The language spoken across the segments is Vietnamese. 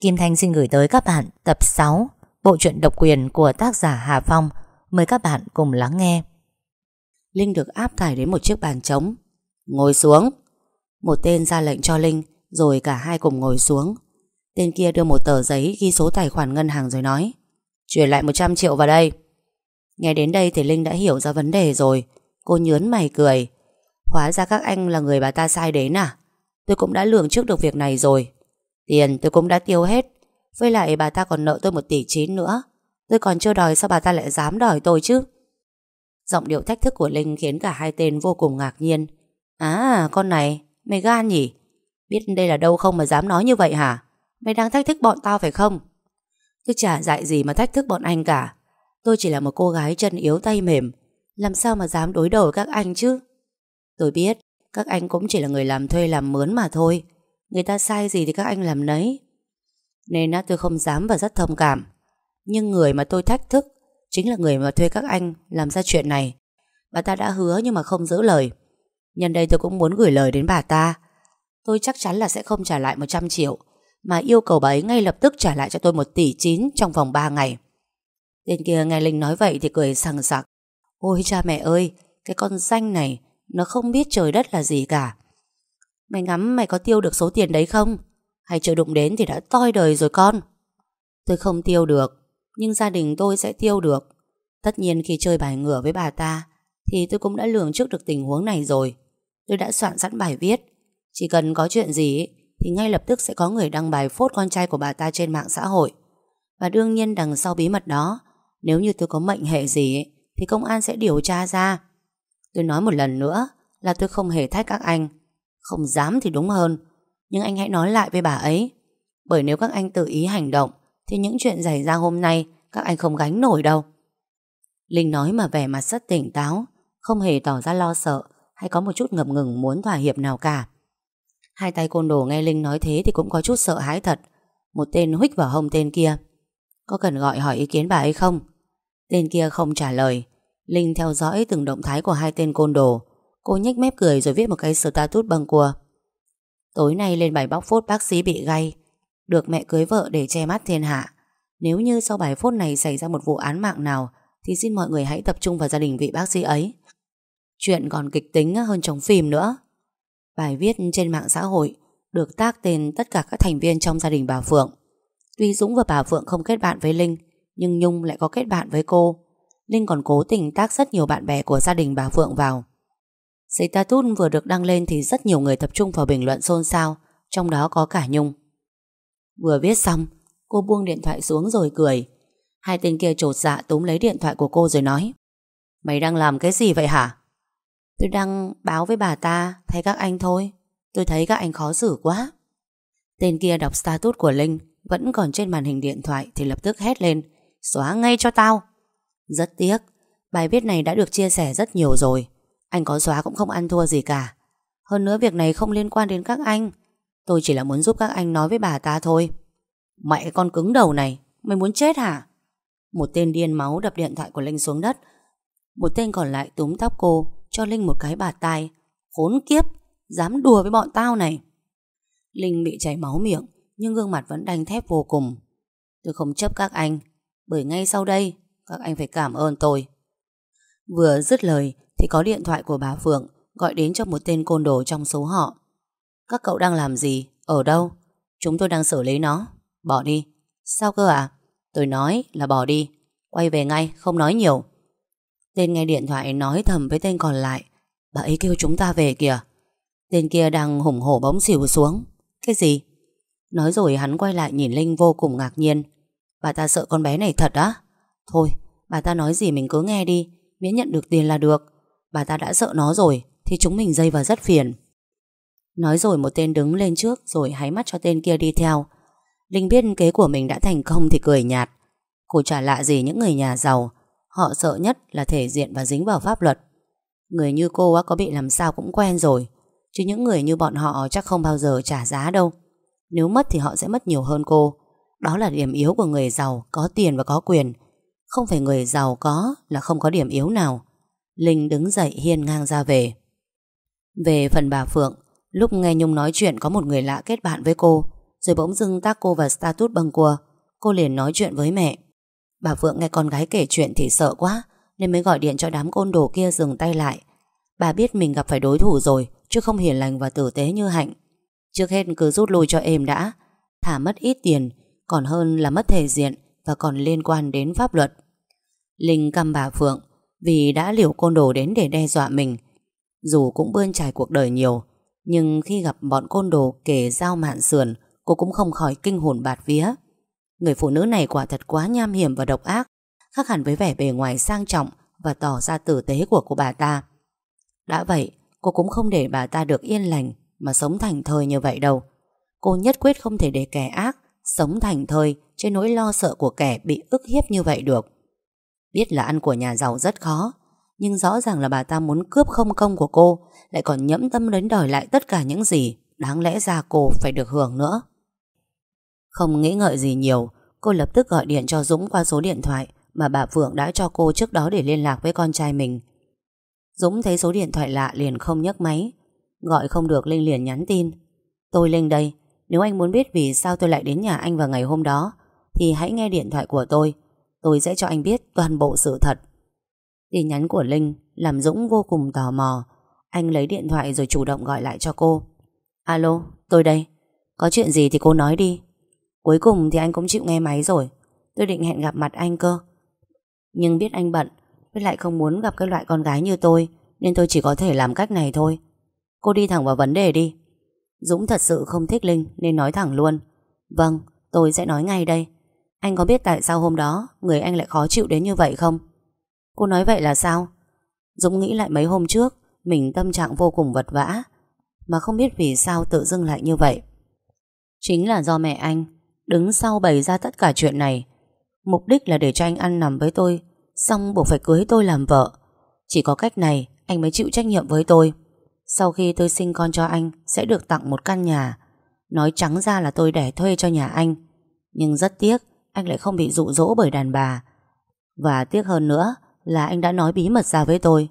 Kim Thanh xin gửi tới các bạn tập 6 Bộ truyện độc quyền của tác giả Hà Phong. Mời các bạn cùng lắng nghe. Linh được áp tải đến một chiếc bàn trống. Ngồi xuống. Một tên ra lệnh cho Linh, Rồi cả hai cùng ngồi xuống. Tên kia đưa một tờ giấy ghi số tài khoản ngân hàng rồi nói, Chuyển lại 100 triệu vào đây. Nghe đến đây thì Linh đã hiểu ra vấn đề rồi. Cô nhớn mày cười. Hóa ra các anh là người bà ta sai đến à? Tôi cũng đã lường trước được việc này rồi. Tiền tôi cũng đã tiêu hết. Với lại bà ta còn nợ tôi một tỷ chín nữa. Tôi còn chưa đòi sao bà ta lại dám đòi tôi chứ? Giọng điệu thách thức của Linh khiến cả hai tên vô cùng ngạc nhiên. À con này, Mày gan nhỉ? Biết đây là đâu không mà dám nói như vậy hả? Mày đang thách thức bọn tao phải không? Tôi chả dạy gì mà thách thức bọn anh cả. Tôi chỉ là một cô gái chân yếu tay mềm. Làm sao mà dám đối đầu các anh chứ? Tôi biết, Các anh cũng chỉ là người làm thuê làm mướn mà thôi. Người ta sai gì thì các anh làm nấy. Nên á, tôi không dám và rất thông cảm. Nhưng người mà tôi thách thức Chính là người mà thuê các anh Làm ra chuyện này. Bà ta đã hứa nhưng mà không giữ lời. Nhân đây tôi cũng muốn gửi lời đến bà ta. Tôi chắc chắn là sẽ không trả lại 100 triệu Mà yêu cầu bà ấy ngay lập tức trả lại cho tôi 1 tỷ 9 Trong vòng 3 ngày. Tên kia nghe Linh nói vậy thì cười sằng sặc. Ôi cha mẹ ơi Cái con danh này Nó không biết trời đất là gì cả. Mày ngắm mày có tiêu được số tiền đấy không? Hay chưa đụng đến thì đã toi đời rồi con. Tôi không tiêu được, Nhưng gia đình tôi sẽ tiêu được. Tất nhiên khi chơi bài ngửa với bà ta, Thì tôi cũng đã lường trước được tình huống này rồi. Tôi đã soạn sẵn bài viết. Chỉ cần có chuyện gì Thì ngay lập tức sẽ có người đăng bài phốt con trai của bà ta trên mạng xã hội. Và đương nhiên đằng sau bí mật đó, Nếu như tôi có mệnh hệ gì Thì công an sẽ điều tra ra. Tôi nói một lần nữa Là tôi không hề thách các anh không dám thì đúng hơn. Nhưng anh hãy nói lại với bà ấy. Bởi nếu các anh tự ý hành động, Thì những chuyện xảy ra hôm nay, Các anh không gánh nổi đâu. Linh nói mà vẻ mặt rất tỉnh táo, Không hề tỏ ra lo sợ, Hay có một chút ngập ngừng muốn thỏa hiệp nào cả. Hai tay côn đồ nghe Linh nói thế Thì cũng có chút sợ hãi thật. Một tên huých vào hông tên kia. Có cần gọi hỏi ý kiến bà ấy không? Tên kia không trả lời. Linh theo dõi từng động thái của hai tên côn đồ. Cô nhếch mép cười rồi viết một cái status bằng cua Tối nay lên bài bóc phốt bác sĩ bị gay. Được mẹ cưới vợ để che mắt thiên hạ. Nếu như sau bài phốt này xảy ra một vụ án mạng nào, Thì xin mọi người hãy tập trung vào gia đình vị bác sĩ ấy. Chuyện còn kịch tính hơn trong phim nữa. Bài viết trên mạng xã hội Được tác tên tất cả các thành viên trong gia đình bà Phượng. Tuy Dũng và bà Phượng không kết bạn với Linh, Nhưng Nhung lại có kết bạn với cô. Linh còn cố tình tác rất nhiều bạn bè của gia đình bà Phượng vào. Status vừa được đăng lên thì rất nhiều người tập trung vào bình luận xôn xao, trong đó có cả Nhung. Vừa viết xong, cô buông điện thoại xuống rồi cười. Hai tên kia trột dạ túm lấy điện thoại của cô rồi nói Mày đang làm cái gì vậy hả? Tôi đang báo với bà ta thay các anh thôi. Tôi thấy các anh khó xử quá. Tên kia đọc status của Linh vẫn còn trên màn hình điện thoại thì lập tức hét lên Xóa ngay cho tao. Rất tiếc, bài viết này đã được chia sẻ rất nhiều rồi. Anh có xóa cũng không ăn thua gì cả. Hơn nữa việc này không liên quan đến các anh. Tôi chỉ là muốn giúp các anh nói với bà ta thôi. Mẹ con cứng đầu này, Mày muốn chết hả? Một tên điên máu đập điện thoại của Linh xuống đất. Một tên còn lại túm tóc cô, Cho Linh một cái bạt tai. Khốn kiếp, Dám đùa với bọn tao này. Linh bị chảy máu miệng, Nhưng gương mặt vẫn đanh thép vô cùng. Tôi không chấp các anh, Bởi ngay sau đây, Các anh phải cảm ơn tôi. Vừa dứt lời thì có điện thoại của bà Phượng gọi đến cho một tên côn đồ trong số họ. Các cậu đang làm gì? Ở đâu? Chúng tôi đang xử lý nó. Bỏ đi. Sao cơ à? Tôi nói là bỏ đi. Quay về ngay, không nói nhiều. Tên nghe điện thoại nói thầm với tên còn lại. Bà ấy kêu chúng ta về kìa. Tên kia đang hùng hổ bóng xỉu xuống. Cái gì? Nói rồi hắn quay lại nhìn Linh vô cùng ngạc nhiên. Bà ta sợ con bé này thật á? Thôi, bà ta nói gì mình cứ nghe đi. Miễn nhận được tiền là được. Bà ta đã sợ nó rồi, Thì chúng mình dây vào rất phiền. Nói rồi một tên đứng lên trước Rồi háy mắt cho tên kia đi theo. Linh biết kế của mình đã thành công thì cười nhạt. Cô chả lạ gì những người nhà giàu. Họ sợ nhất là thể diện và dính vào pháp luật. Người như cô có bị làm sao cũng quen rồi. Chứ những người như bọn họ chắc không bao giờ trả giá đâu. Nếu mất thì họ sẽ mất nhiều hơn cô. Đó là điểm yếu của người giàu, Có tiền và có quyền. Không phải người giàu có là không có điểm yếu nào. Linh đứng dậy hiên ngang ra về. Về phần bà Phượng, Lúc nghe Nhung nói chuyện có một người lạ kết bạn với cô, Rồi bỗng dưng tác cô vào status bâng cua Cô liền nói chuyện với mẹ. Bà Phượng nghe con gái kể chuyện thì sợ quá, Nên mới gọi điện cho đám côn đồ kia dừng tay lại. Bà biết mình gặp phải đối thủ rồi, Chứ không hiền lành và tử tế như Hạnh. Trước hết cứ rút lui cho êm đã, Thả mất ít tiền, Còn hơn là mất thể diện Và còn liên quan đến pháp luật. Linh căm bà Phượng vì đã liều côn đồ đến để đe dọa mình. Dù cũng bươn trải cuộc đời nhiều, Nhưng khi gặp bọn côn đồ kể dao mạn sườn, Cô cũng không khỏi kinh hồn bạt vía. Người phụ nữ này quả thật quá nham hiểm và độc ác, Khác hẳn với vẻ bề ngoài sang trọng Và tỏ ra tử tế của cô bà ta. Đã vậy, Cô cũng không để bà ta được yên lành Mà sống thành thơi như vậy đâu. Cô nhất quyết không thể để kẻ ác Sống thành thơi trên nỗi lo sợ của kẻ Bị ức hiếp như vậy được. Biết là ăn của nhà giàu rất khó, Nhưng rõ ràng là bà ta muốn cướp không công của cô, Lại còn nhẫm tâm đến đòi lại tất cả những gì Đáng lẽ ra cô phải được hưởng nữa. Không nghĩ ngợi gì nhiều, Cô lập tức gọi điện cho Dũng qua số điện thoại Mà bà Phượng đã cho cô trước đó để liên lạc với con trai mình. Dũng thấy số điện thoại lạ liền không nhấc máy, Gọi không được Linh liền nhắn tin. Tôi Linh đây, Nếu anh muốn biết vì sao tôi lại đến nhà anh vào ngày hôm đó, Thì hãy nghe điện thoại của tôi Tôi sẽ cho anh biết toàn bộ sự thật. Tin nhắn của Linh Làm Dũng vô cùng tò mò. Anh lấy điện thoại rồi chủ động gọi lại cho cô. Alo, tôi đây. Có chuyện gì thì cô nói đi. Cuối cùng thì anh cũng chịu nghe máy rồi. Tôi định hẹn gặp mặt anh cơ. Nhưng biết anh bận Với lại không muốn gặp cái loại con gái như tôi Nên tôi chỉ có thể làm cách này thôi. Cô đi thẳng vào vấn đề đi. Dũng thật sự không thích Linh Nên nói thẳng luôn. Vâng, tôi sẽ nói ngay đây. Anh có biết tại sao hôm đó Người anh lại khó chịu đến như vậy không? Cô nói vậy là sao? Dũng nghĩ lại mấy hôm trước, Mình tâm trạng vô cùng vật vã, Mà không biết vì sao tự dưng lại như vậy. Chính là do mẹ anh Đứng sau bày ra tất cả chuyện này. Mục đích là để cho anh ăn nằm với tôi, Xong buộc phải cưới tôi làm vợ. Chỉ có cách này, Anh mới chịu trách nhiệm với tôi. Sau khi tôi sinh con cho anh, Sẽ được tặng một căn nhà. Nói trắng ra là tôi đẻ thuê cho nhà anh. Nhưng rất tiếc anh lại không bị dụ dỗ bởi đàn bà. Và tiếc hơn nữa Là anh đã nói bí mật ra với tôi.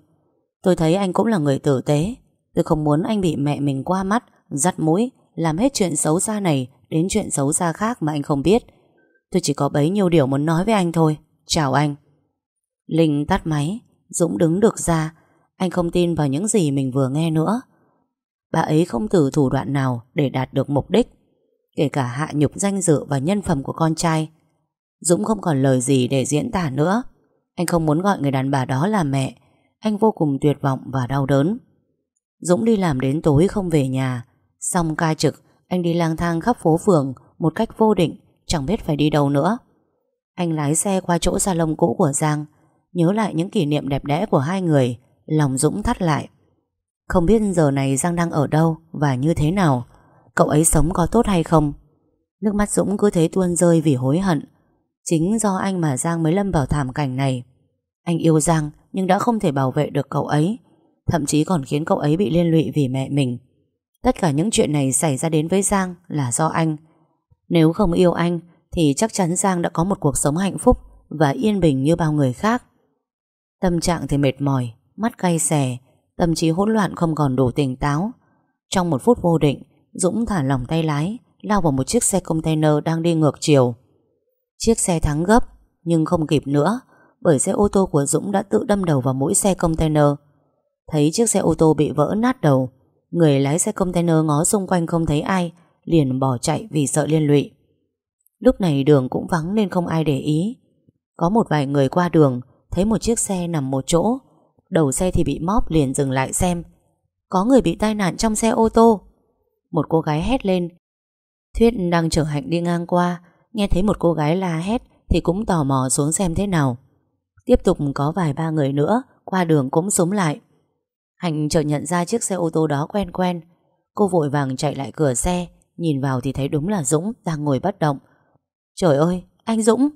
Tôi thấy anh cũng là người tử tế. Tôi không muốn anh bị mẹ mình qua mắt, Dắt mũi, Làm hết chuyện xấu xa này Đến chuyện xấu xa khác mà anh không biết. Tôi chỉ có bấy nhiêu điều muốn nói với anh thôi. Chào anh. Linh tắt máy, Dũng đứng được ra. Anh không tin vào những gì mình vừa nghe nữa. Bà ấy không từ thủ đoạn nào Để đạt được mục đích. Kể cả hạ nhục danh dự và nhân phẩm của con trai Dũng không còn lời gì để diễn tả nữa. Anh không muốn gọi người đàn bà đó là mẹ. Anh vô cùng tuyệt vọng và đau đớn. Dũng đi làm đến tối không về nhà. Xong ca trực, anh đi lang thang khắp phố phường Một cách vô định, Chẳng biết phải đi đâu nữa. Anh lái xe qua chỗ salon cũ của Giang, Nhớ lại những kỷ niệm đẹp đẽ của hai người, Lòng Dũng thắt lại. Không biết giờ này Giang đang ở đâu Và như thế nào, Cậu ấy sống có tốt hay không? Nước mắt Dũng cứ thế tuôn rơi vì hối hận. Chính do anh mà Giang mới lâm vào thảm cảnh này Anh yêu Giang Nhưng đã không thể bảo vệ được cậu ấy Thậm chí còn khiến cậu ấy bị liên lụy vì mẹ mình Tất cả những chuyện này xảy ra đến với Giang là do anh. Nếu không yêu anh thì chắc chắn Giang đã có một cuộc sống hạnh phúc và yên bình như bao người khác. Tâm trạng thì mệt mỏi, mắt cay xè, tâm trí hỗn loạn không còn đủ tỉnh táo. Trong một phút vô định, Dũng thả lỏng tay lái, lao vào một chiếc xe container đang đi ngược chiều. Chiếc xe thắng gấp, nhưng không kịp nữa, bởi xe ô tô của Dũng đã tự đâm đầu vào mũi xe container. Thấy chiếc xe ô tô bị vỡ nát đầu, Người lái xe container ngó xung quanh không thấy ai Liền bỏ chạy vì sợ liên lụy. Lúc này đường cũng vắng nên không ai để ý. Có một vài người qua đường Thấy một chiếc xe nằm một chỗ Đầu xe thì bị móp liền dừng lại xem. Có người bị tai nạn trong xe ô tô. Một cô gái hét lên Thuyết đang chở Hạnh đi ngang qua Nghe thấy một cô gái la hét Thì cũng tò mò xuống xem thế nào. Tiếp tục có vài ba người nữa, Qua đường cũng súng lại. Hạnh chợt nhận ra chiếc xe ô tô đó quen quen. Cô vội vàng chạy lại cửa xe, Nhìn vào thì thấy đúng là Dũng đang ngồi bất động. Trời ơi, anh Dũng!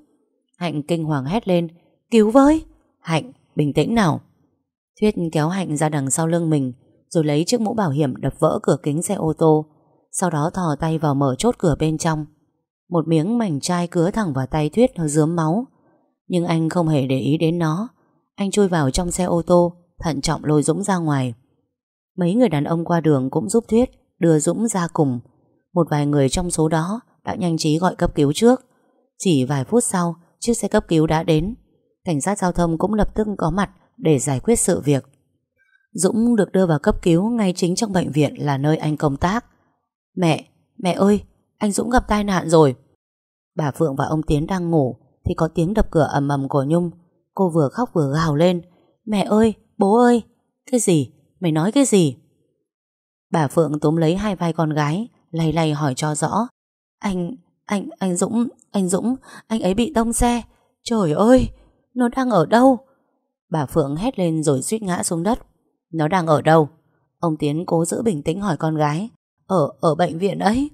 Hạnh kinh hoàng hét lên. Cứu với! Hạnh, bình tĩnh nào. Thuyết kéo Hạnh ra đằng sau lưng mình, Rồi lấy chiếc mũ bảo hiểm đập vỡ cửa kính xe ô tô, Sau đó thò tay vào mở chốt cửa bên trong. Một miếng mảnh chai cứa thẳng vào tay Thuyết nó dướm máu Nhưng anh không hề để ý đến nó Anh chui vào trong xe ô tô thận trọng lôi Dũng ra ngoài. Mấy người đàn ông qua đường cũng giúp Thuyết đưa Dũng ra cùng. Một vài người trong số đó đã nhanh trí gọi cấp cứu trước. Chỉ vài phút sau, chiếc xe cấp cứu đã đến. Cảnh sát giao thông cũng lập tức có mặt để giải quyết sự việc. Dũng được đưa vào cấp cứu ngay chính trong bệnh viện là nơi anh công tác. Mẹ, mẹ ơi, anh Dũng gặp tai nạn rồi. Bà Phượng và ông Tiến đang ngủ thì có tiếng đập cửa ầm ầm của Nhung. Cô vừa khóc vừa gào lên. Mẹ ơi, bố ơi. Cái gì? Mày nói cái gì? Bà Phượng túm lấy hai vai con gái, lay lay hỏi cho rõ. Anh, anh, anh Dũng, anh Dũng, anh ấy bị tông xe. Trời ơi, nó đang ở đâu? Bà Phượng hét lên rồi suýt ngã xuống đất. Nó đang ở đâu? Ông Tiến cố giữ bình tĩnh hỏi con gái. Ở, ở bệnh viện ấy.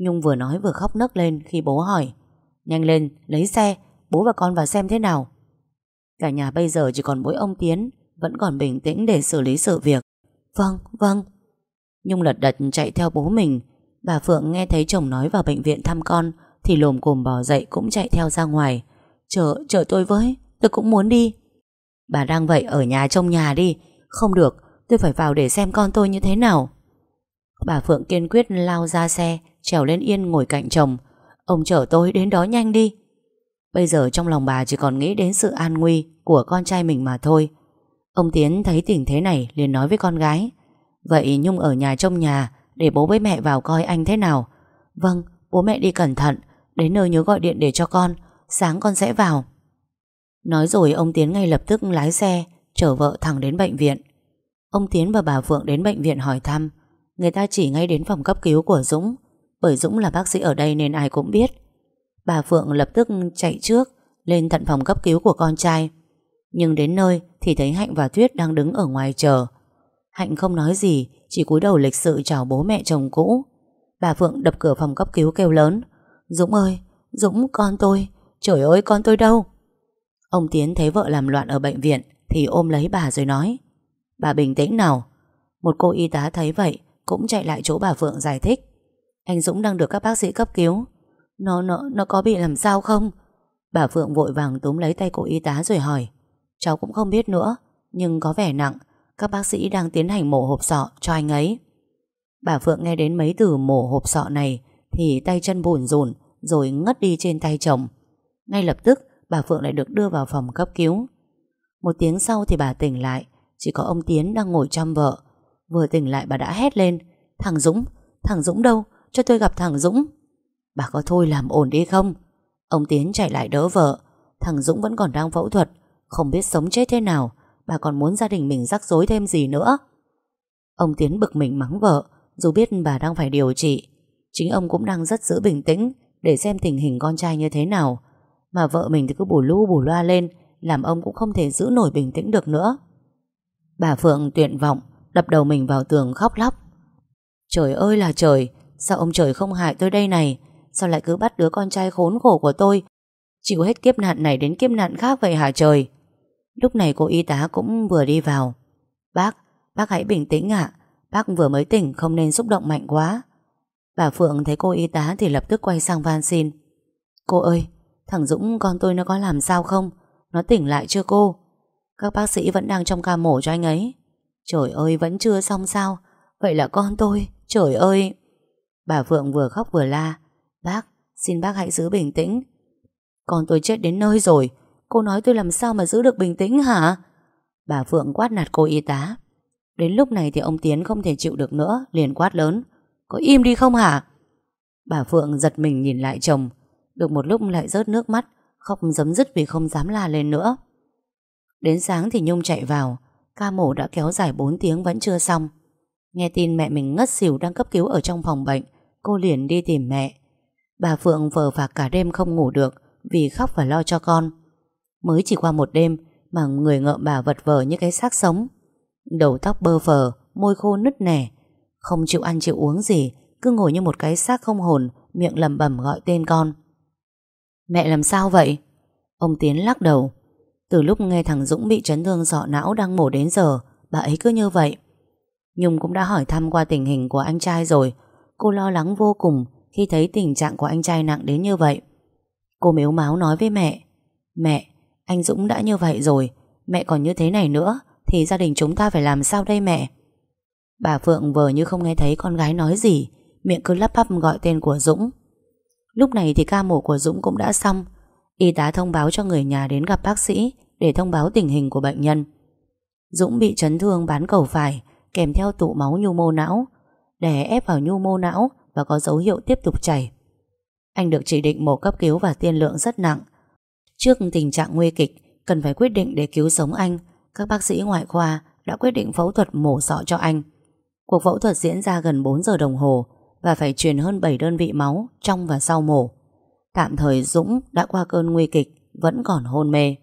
Nhung vừa nói vừa khóc nấc lên khi bố hỏi. Nhanh lên, lấy xe, bố và con vào xem thế nào. Cả nhà bây giờ chỉ còn mỗi ông Tiến, vẫn còn bình tĩnh để xử lý sự việc. Vâng, vâng. Nhung lật đật chạy theo bố mình. Bà Phượng nghe thấy chồng nói vào bệnh viện thăm con, thì lồm cồm bỏ dậy cũng chạy theo ra ngoài. Chờ, chờ tôi với, tôi cũng muốn đi. Bà đang vậy ở nhà trong nhà đi, không được, tôi phải vào để xem con tôi như thế nào. Bà Phượng kiên quyết lao ra xe, trèo lên yên ngồi cạnh chồng. Ông chở tôi đến đó nhanh đi. Bây giờ trong lòng bà chỉ còn nghĩ đến sự an nguy của con trai mình mà thôi. Ông Tiến thấy tình thế này liền nói với con gái. Vậy Nhung ở nhà trong nhà để bố với mẹ vào coi anh thế nào. Vâng, bố mẹ đi cẩn thận, đến nơi nhớ gọi điện để cho con, sáng con sẽ vào. Nói rồi ông Tiến ngay lập tức lái xe, chở vợ thẳng đến bệnh viện. Ông Tiến và bà Phượng đến bệnh viện hỏi thăm. Người ta chỉ ngay đến phòng cấp cứu của Dũng, bởi Dũng là bác sĩ ở đây nên ai cũng biết. Bà Phượng lập tức chạy trước, lên tận phòng cấp cứu của con trai. Nhưng đến nơi thì thấy Hạnh và Tuyết đang đứng ở ngoài chờ. Hạnh không nói gì, chỉ cúi đầu lịch sự chào bố mẹ chồng cũ. Bà Phượng đập cửa phòng cấp cứu kêu lớn. Dũng ơi, Dũng con tôi, trời ơi con tôi đâu? Ông Tiến thấy vợ làm loạn ở bệnh viện thì ôm lấy bà rồi nói. Bà bình tĩnh nào. Một cô y tá thấy vậy cũng chạy lại chỗ bà Phượng giải thích. Anh Dũng đang được các bác sĩ cấp cứu. Nó, nó, nó có bị làm sao không? Bà Phượng vội vàng túm lấy tay cô y tá rồi hỏi. Cháu cũng không biết nữa, nhưng có vẻ nặng. Các bác sĩ đang tiến hành mổ hộp sọ cho anh ấy. Bà Phượng nghe đến mấy từ mổ hộp sọ này thì tay chân bùn rùn rồi ngất đi trên tay chồng. Ngay lập tức bà Phượng lại được đưa vào phòng cấp cứu. Một tiếng sau thì bà tỉnh lại, chỉ có ông Tiến đang ngồi chăm vợ. Vừa tỉnh lại bà đã hét lên, thằng Dũng, thằng Dũng đâu, cho tôi gặp thằng Dũng. Bà có thôi làm ổn đi không? Ông Tiến chạy lại đỡ vợ, thằng Dũng vẫn còn đang phẫu thuật, không biết sống chết thế nào, bà còn muốn gia đình mình rắc rối thêm gì nữa. Ông Tiến bực mình mắng vợ, dù biết bà đang phải điều trị. Chính ông cũng đang rất giữ bình tĩnh để xem tình hình con trai như thế nào. Mà vợ mình thì cứ bù lu bù loa lên, làm ông cũng không thể giữ nổi bình tĩnh được nữa. Bà Phượng tuyệt vọng, đập đầu mình vào tường khóc lóc. Trời ơi là trời, sao ông trời không hại tôi đây này? Sao lại cứ bắt đứa con trai khốn khổ của tôi Chịu hết kiếp nạn này đến kiếp nạn khác vậy hả trời Lúc này cô y tá cũng vừa đi vào Bác, bác hãy bình tĩnh ạ Bác vừa mới tỉnh không nên xúc động mạnh quá Bà Phượng thấy cô y tá thì lập tức quay sang van xin Cô ơi, thằng Dũng con tôi nó có làm sao không? Nó tỉnh lại chưa cô? Các bác sĩ vẫn đang trong ca mổ cho anh ấy Trời ơi vẫn chưa xong sao? Vậy là con tôi Trời ơi! Bà Phượng vừa khóc vừa la. Bác, xin bác hãy giữ bình tĩnh. Con tôi chết đến nơi rồi. Cô nói tôi làm sao mà giữ được bình tĩnh hả? Bà Phượng quát nạt cô y tá. Đến lúc này thì ông Tiến không thể chịu được nữa Liền quát lớn. Có im đi không hả? Bà Phượng giật mình nhìn lại chồng. Được một lúc lại rớt nước mắt Khóc giấm dứt vì không dám la lên nữa. Đến sáng thì Nhung chạy vào. Ca mổ đã kéo dài 4 tiếng vẫn chưa xong. Nghe tin mẹ mình ngất xỉu đang cấp cứu ở trong phòng bệnh, Cô liền đi tìm mẹ. Bà Phượng vờ phạc cả đêm không ngủ được Vì khóc và lo cho con. Mới chỉ qua một đêm Mà người ngợm bà vật vờ như cái xác sống. Đầu tóc bơ phờ, Môi khô nứt nẻ, Không chịu ăn chịu uống gì, Cứ ngồi như một cái xác không hồn, Miệng lầm bẩm gọi tên con. Mẹ làm sao vậy? Ông Tiến lắc đầu. Từ lúc nghe thằng Dũng bị chấn thương sọ não đang mổ đến giờ Bà ấy cứ như vậy. Nhung cũng đã hỏi thăm qua tình hình của anh trai rồi. Cô lo lắng vô cùng khi thấy tình trạng của anh trai nặng đến như vậy. Cô mếu máu nói với mẹ Mẹ, anh Dũng đã như vậy rồi. Mẹ còn như thế này nữa Thì gia đình chúng ta phải làm sao đây mẹ? Bà Phượng vờ như không nghe thấy con gái nói gì Miệng cứ lắp bắp gọi tên của Dũng. Lúc này thì ca mổ của Dũng cũng đã xong Y tá thông báo cho người nhà đến gặp bác sĩ Để thông báo tình hình của bệnh nhân. Dũng bị chấn thương bán cầu phải, Kèm theo tụ máu nhu mô não, đè ép vào nhu mô não Và có dấu hiệu tiếp tục chảy. Anh được chỉ định mổ cấp cứu và tiên lượng rất nặng. Trước tình trạng nguy kịch, Cần phải quyết định để cứu sống anh, Các bác sĩ ngoại khoa đã quyết định phẫu thuật mổ sọ cho anh. Cuộc phẫu thuật diễn ra gần 4 giờ đồng hồ và phải truyền hơn 7 đơn vị máu trong và sau mổ. Tạm thời Dũng đã qua cơn nguy kịch, vẫn còn hôn mê.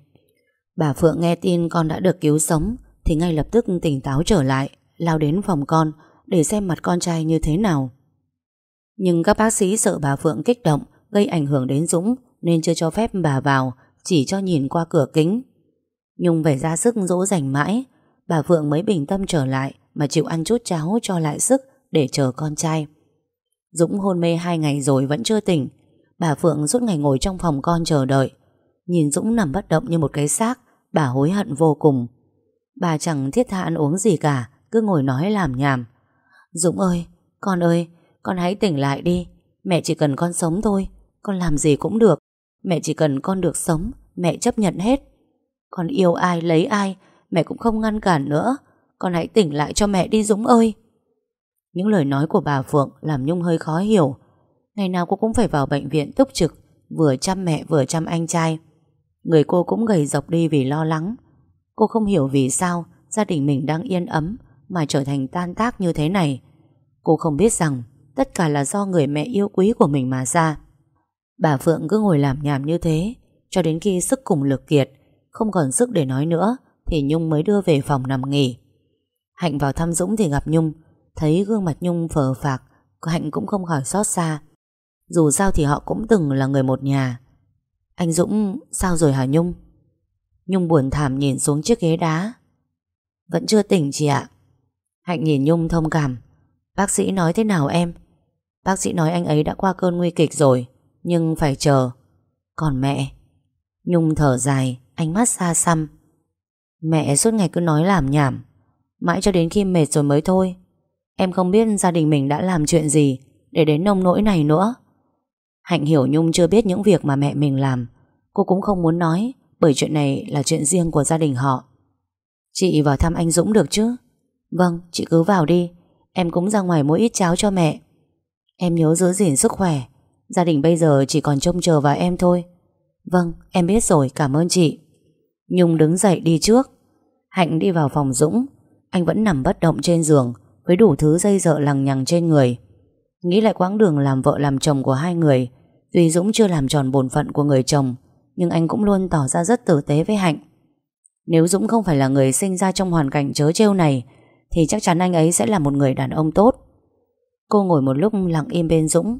Bà Phượng nghe tin con đã được cứu sống thì ngay lập tức tỉnh táo trở lại, lao đến phòng con để xem mặt con trai như thế nào. Nhưng các bác sĩ sợ bà Phượng kích động, gây ảnh hưởng đến Dũng nên chưa cho phép bà vào, chỉ cho nhìn qua cửa kính. Nhung phải ra sức dỗ dành mãi, bà Phượng mới bình tâm trở lại mà chịu ăn chút cháo cho lại sức để chờ con trai. Dũng hôn mê hai ngày rồi vẫn chưa tỉnh Bà Phượng suốt ngày ngồi trong phòng con chờ đợi. Nhìn Dũng nằm bất động như một cái xác Bà hối hận vô cùng. Bà chẳng thiết tha ăn uống gì cả Cứ ngồi nói làm nhảm. Dũng ơi, con ơi Con hãy tỉnh lại đi. Mẹ chỉ cần con sống thôi Con làm gì cũng được. Mẹ chỉ cần con được sống Mẹ chấp nhận hết. Con yêu ai lấy ai Mẹ cũng không ngăn cản nữa. Con hãy tỉnh lại cho mẹ đi Dũng ơi. Những lời nói của bà Phượng làm Nhung hơi khó hiểu. Ngày nào cô cũng phải vào bệnh viện túc trực, vừa chăm mẹ vừa chăm anh trai. Người cô cũng gầy dọc đi vì lo lắng. Cô không hiểu vì sao gia đình mình đang yên ấm mà trở thành tan tác như thế này. Cô không biết rằng tất cả là do người mẹ yêu quý của mình mà ra. Bà Phượng cứ ngồi làm nhảm như thế cho đến khi sức cùng lực kiệt, không còn sức để nói nữa thì Nhung mới đưa về phòng nằm nghỉ. Hạnh vào thăm Dũng thì gặp Nhung Thấy gương mặt Nhung phờ phạc Hạnh cũng không khỏi xót xa dù sao thì họ cũng từng là người một nhà. Anh Dũng, sao rồi hả Nhung? Nhung buồn thảm nhìn xuống chiếc ghế đá. Vẫn chưa tỉnh chị ạ. Hạnh nhìn Nhung thông cảm. Bác sĩ nói thế nào em? Bác sĩ nói anh ấy đã qua cơn nguy kịch rồi, Nhưng phải chờ. Còn mẹ? Nhung thở dài, Ánh mắt xa xăm. Mẹ suốt ngày cứ nói làm nhảm. Mãi cho đến khi mệt rồi mới thôi. Em không biết gia đình mình đã làm chuyện gì Để đến nông nỗi này nữa. Hạnh hiểu Nhung chưa biết những việc mà mẹ mình làm. Cô cũng không muốn nói Bởi chuyện này là chuyện riêng của gia đình họ. Chị vào thăm anh Dũng được chứ? Vâng chị cứ vào đi. Em cũng ra ngoài mua ít cháo cho mẹ. Em nhớ giữ gìn sức khỏe. Gia đình bây giờ chỉ còn trông chờ vào em thôi. Vâng em biết rồi cảm ơn chị. Nhung đứng dậy đi trước. Hạnh đi vào phòng Dũng. Anh vẫn nằm bất động trên giường với đủ thứ dây dợ lằng nhằng trên người. Nghĩ lại quãng đường làm vợ làm chồng của hai người, tuy Dũng chưa làm tròn bổn phận của người chồng, nhưng anh cũng luôn tỏ ra rất tử tế với Hạnh. Nếu Dũng không phải là người sinh ra trong hoàn cảnh chớ trêu này, thì chắc chắn anh ấy sẽ là một người đàn ông tốt. Cô ngồi một lúc lặng im bên Dũng,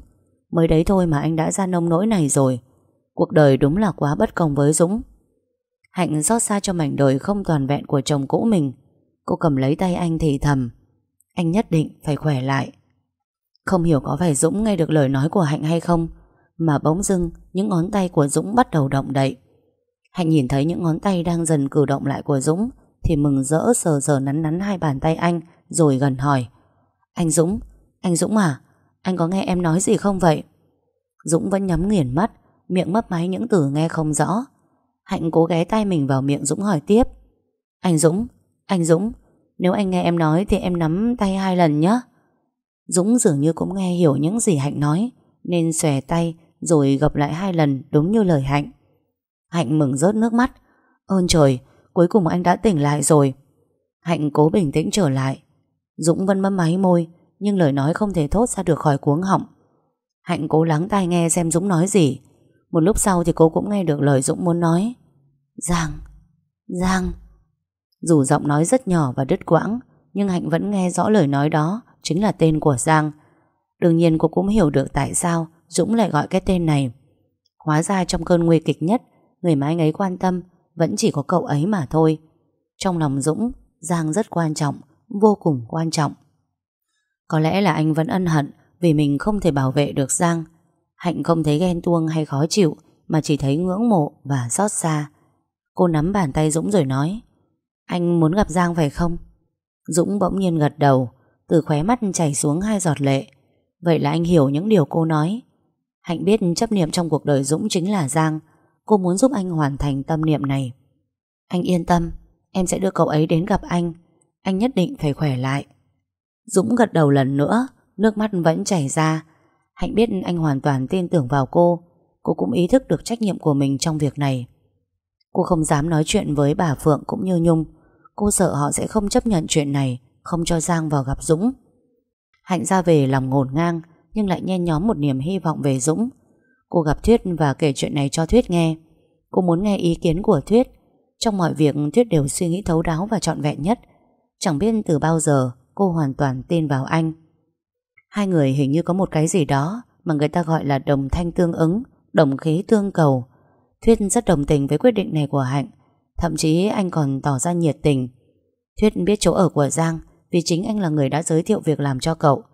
mới đấy thôi mà anh đã ra nông nỗi này rồi. Cuộc đời đúng là quá bất công với Dũng. Hạnh xót xa cho mảnh đời không toàn vẹn của chồng cũ mình. Cô cầm lấy tay anh thì thầm. Anh nhất định phải khỏe lại Không hiểu có phải Dũng nghe được lời nói của Hạnh hay không mà bỗng dưng Những ngón tay của Dũng bắt đầu động đậy. Hạnh nhìn thấy những ngón tay đang dần cử động lại của Dũng Thì mừng rỡ sờ sờ nắn nắn hai bàn tay anh Rồi gần hỏi. Anh Dũng, anh Dũng à Anh có nghe em nói gì không vậy? Dũng vẫn nhắm nghiền mắt Miệng mấp máy những từ nghe không rõ. Hạnh cố ghé tay mình vào miệng Dũng hỏi tiếp. Anh Dũng, anh Dũng nếu anh nghe em nói thì em nắm tay hai lần nhé Dũng dường như cũng nghe hiểu những gì Hạnh nói Nên xòe tay rồi gặp lại hai lần đúng như lời Hạnh. Hạnh mừng rớt nước mắt. Ơn trời, Cuối cùng anh đã tỉnh lại rồi. Hạnh cố bình tĩnh trở lại. Dũng vẫn mâm máy môi, Nhưng lời nói không thể thốt ra được khỏi cuống họng. Hạnh cố lắng tai nghe xem Dũng nói gì. Một lúc sau thì cô cũng nghe được lời Dũng muốn nói. Giang Giang. Dù giọng nói rất nhỏ và đứt quãng, Nhưng Hạnh vẫn nghe rõ lời nói đó, Chính là tên của Giang. Đương nhiên cô cũng hiểu được tại sao. Dũng lại gọi cái tên này. Hóa ra trong cơn nguy kịch nhất, Người mà anh ấy quan tâm Vẫn chỉ có cậu ấy mà thôi. Trong lòng Dũng, Giang rất quan trọng, Vô cùng quan trọng. Có lẽ là anh vẫn ân hận Vì mình không thể bảo vệ được Giang. Hạnh không thấy ghen tuông hay khó chịu, Mà chỉ thấy ngưỡng mộ và xót xa. Cô nắm bàn tay Dũng rồi nói, anh muốn gặp Giang phải không? Dũng bỗng nhiên gật đầu, Từ khóe mắt chảy xuống hai giọt lệ. Vậy là anh hiểu những điều cô nói. Hạnh biết chấp niệm trong cuộc đời Dũng chính là Giang. Cô muốn giúp anh hoàn thành tâm niệm này. Anh yên tâm, Em sẽ đưa cậu ấy đến gặp anh. Anh nhất định phải khỏe lại. Dũng gật đầu lần nữa, Nước mắt vẫn chảy ra. Hạnh biết anh hoàn toàn tin tưởng vào cô. Cô cũng ý thức được trách nhiệm của mình trong việc này. Cô không dám nói chuyện với bà Phượng cũng như Nhung. Cô sợ họ sẽ không chấp nhận chuyện này, Không cho Giang vào gặp Dũng. Hạnh ra về lòng ngổn ngang. Nhưng lại nhen nhóm một niềm hy vọng về Dũng. Cô gặp Thuyết và kể chuyện này cho Thuyết nghe. Cô muốn nghe ý kiến của Thuyết. Trong mọi việc, Thuyết đều suy nghĩ thấu đáo và trọn vẹn nhất. Chẳng biết từ bao giờ, Cô hoàn toàn tin vào anh. Hai người hình như có một cái gì đó Mà người ta gọi là đồng thanh tương ứng, Đồng khí tương cầu. Thuyết rất đồng tình với quyết định này của Hạnh. Thậm chí, anh còn tỏ ra nhiệt tình. Thuyết biết chỗ ở của Giang Vì chính anh là người đã giới thiệu việc làm cho cậu.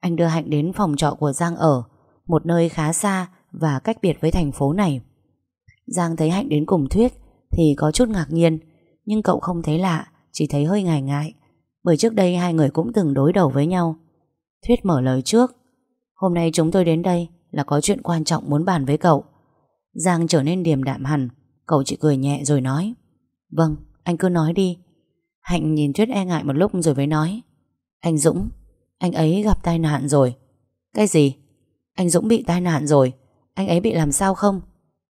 Anh đưa Hạnh đến phòng trọ của Giang ở Một nơi khá xa Và cách biệt với thành phố này. Giang thấy Hạnh đến cùng Thuyết Thì có chút ngạc nhiên Nhưng cậu không thấy lạ Chỉ thấy hơi ngại ngại Bởi trước đây hai người cũng từng đối đầu với nhau. Thuyết mở lời trước Hôm nay chúng tôi đến đây Là có chuyện quan trọng muốn bàn với cậu. Giang trở nên điềm đạm hẳn Cậu chỉ cười nhẹ rồi nói Vâng, anh cứ nói đi. Hạnh nhìn Thuyết e ngại một lúc rồi mới nói Anh Dũng anh ấy gặp tai nạn rồi Cái gì? Anh Dũng bị tai nạn rồi Anh ấy bị làm sao không?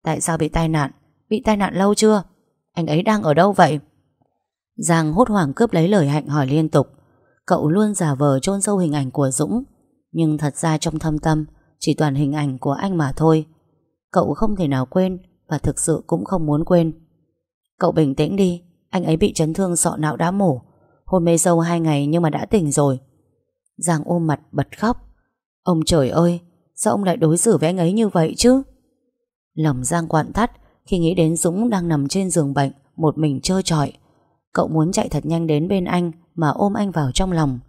Tại sao bị tai nạn? Bị tai nạn lâu chưa? Anh ấy đang ở đâu vậy? Giang hốt hoảng cướp lấy lời Hạnh hỏi liên tục Cậu luôn giả vờ chôn sâu hình ảnh của Dũng, Nhưng thật ra trong thâm tâm, Chỉ toàn hình ảnh của anh mà thôi Cậu không thể nào quên, Và thực sự cũng không muốn quên Cậu bình tĩnh đi, Anh ấy bị chấn thương sọ não đã mổ Hôn mê sâu hai ngày nhưng mà đã tỉnh rồi Giang ôm mặt bật khóc. Ông trời ơi, Sao ông lại đối xử với anh ấy như vậy chứ? Lòng Giang quặn thắt Khi nghĩ đến Dũng đang nằm trên giường bệnh, Một mình trơ trọi. Cậu muốn chạy thật nhanh đến bên anh Mà ôm anh vào trong lòng.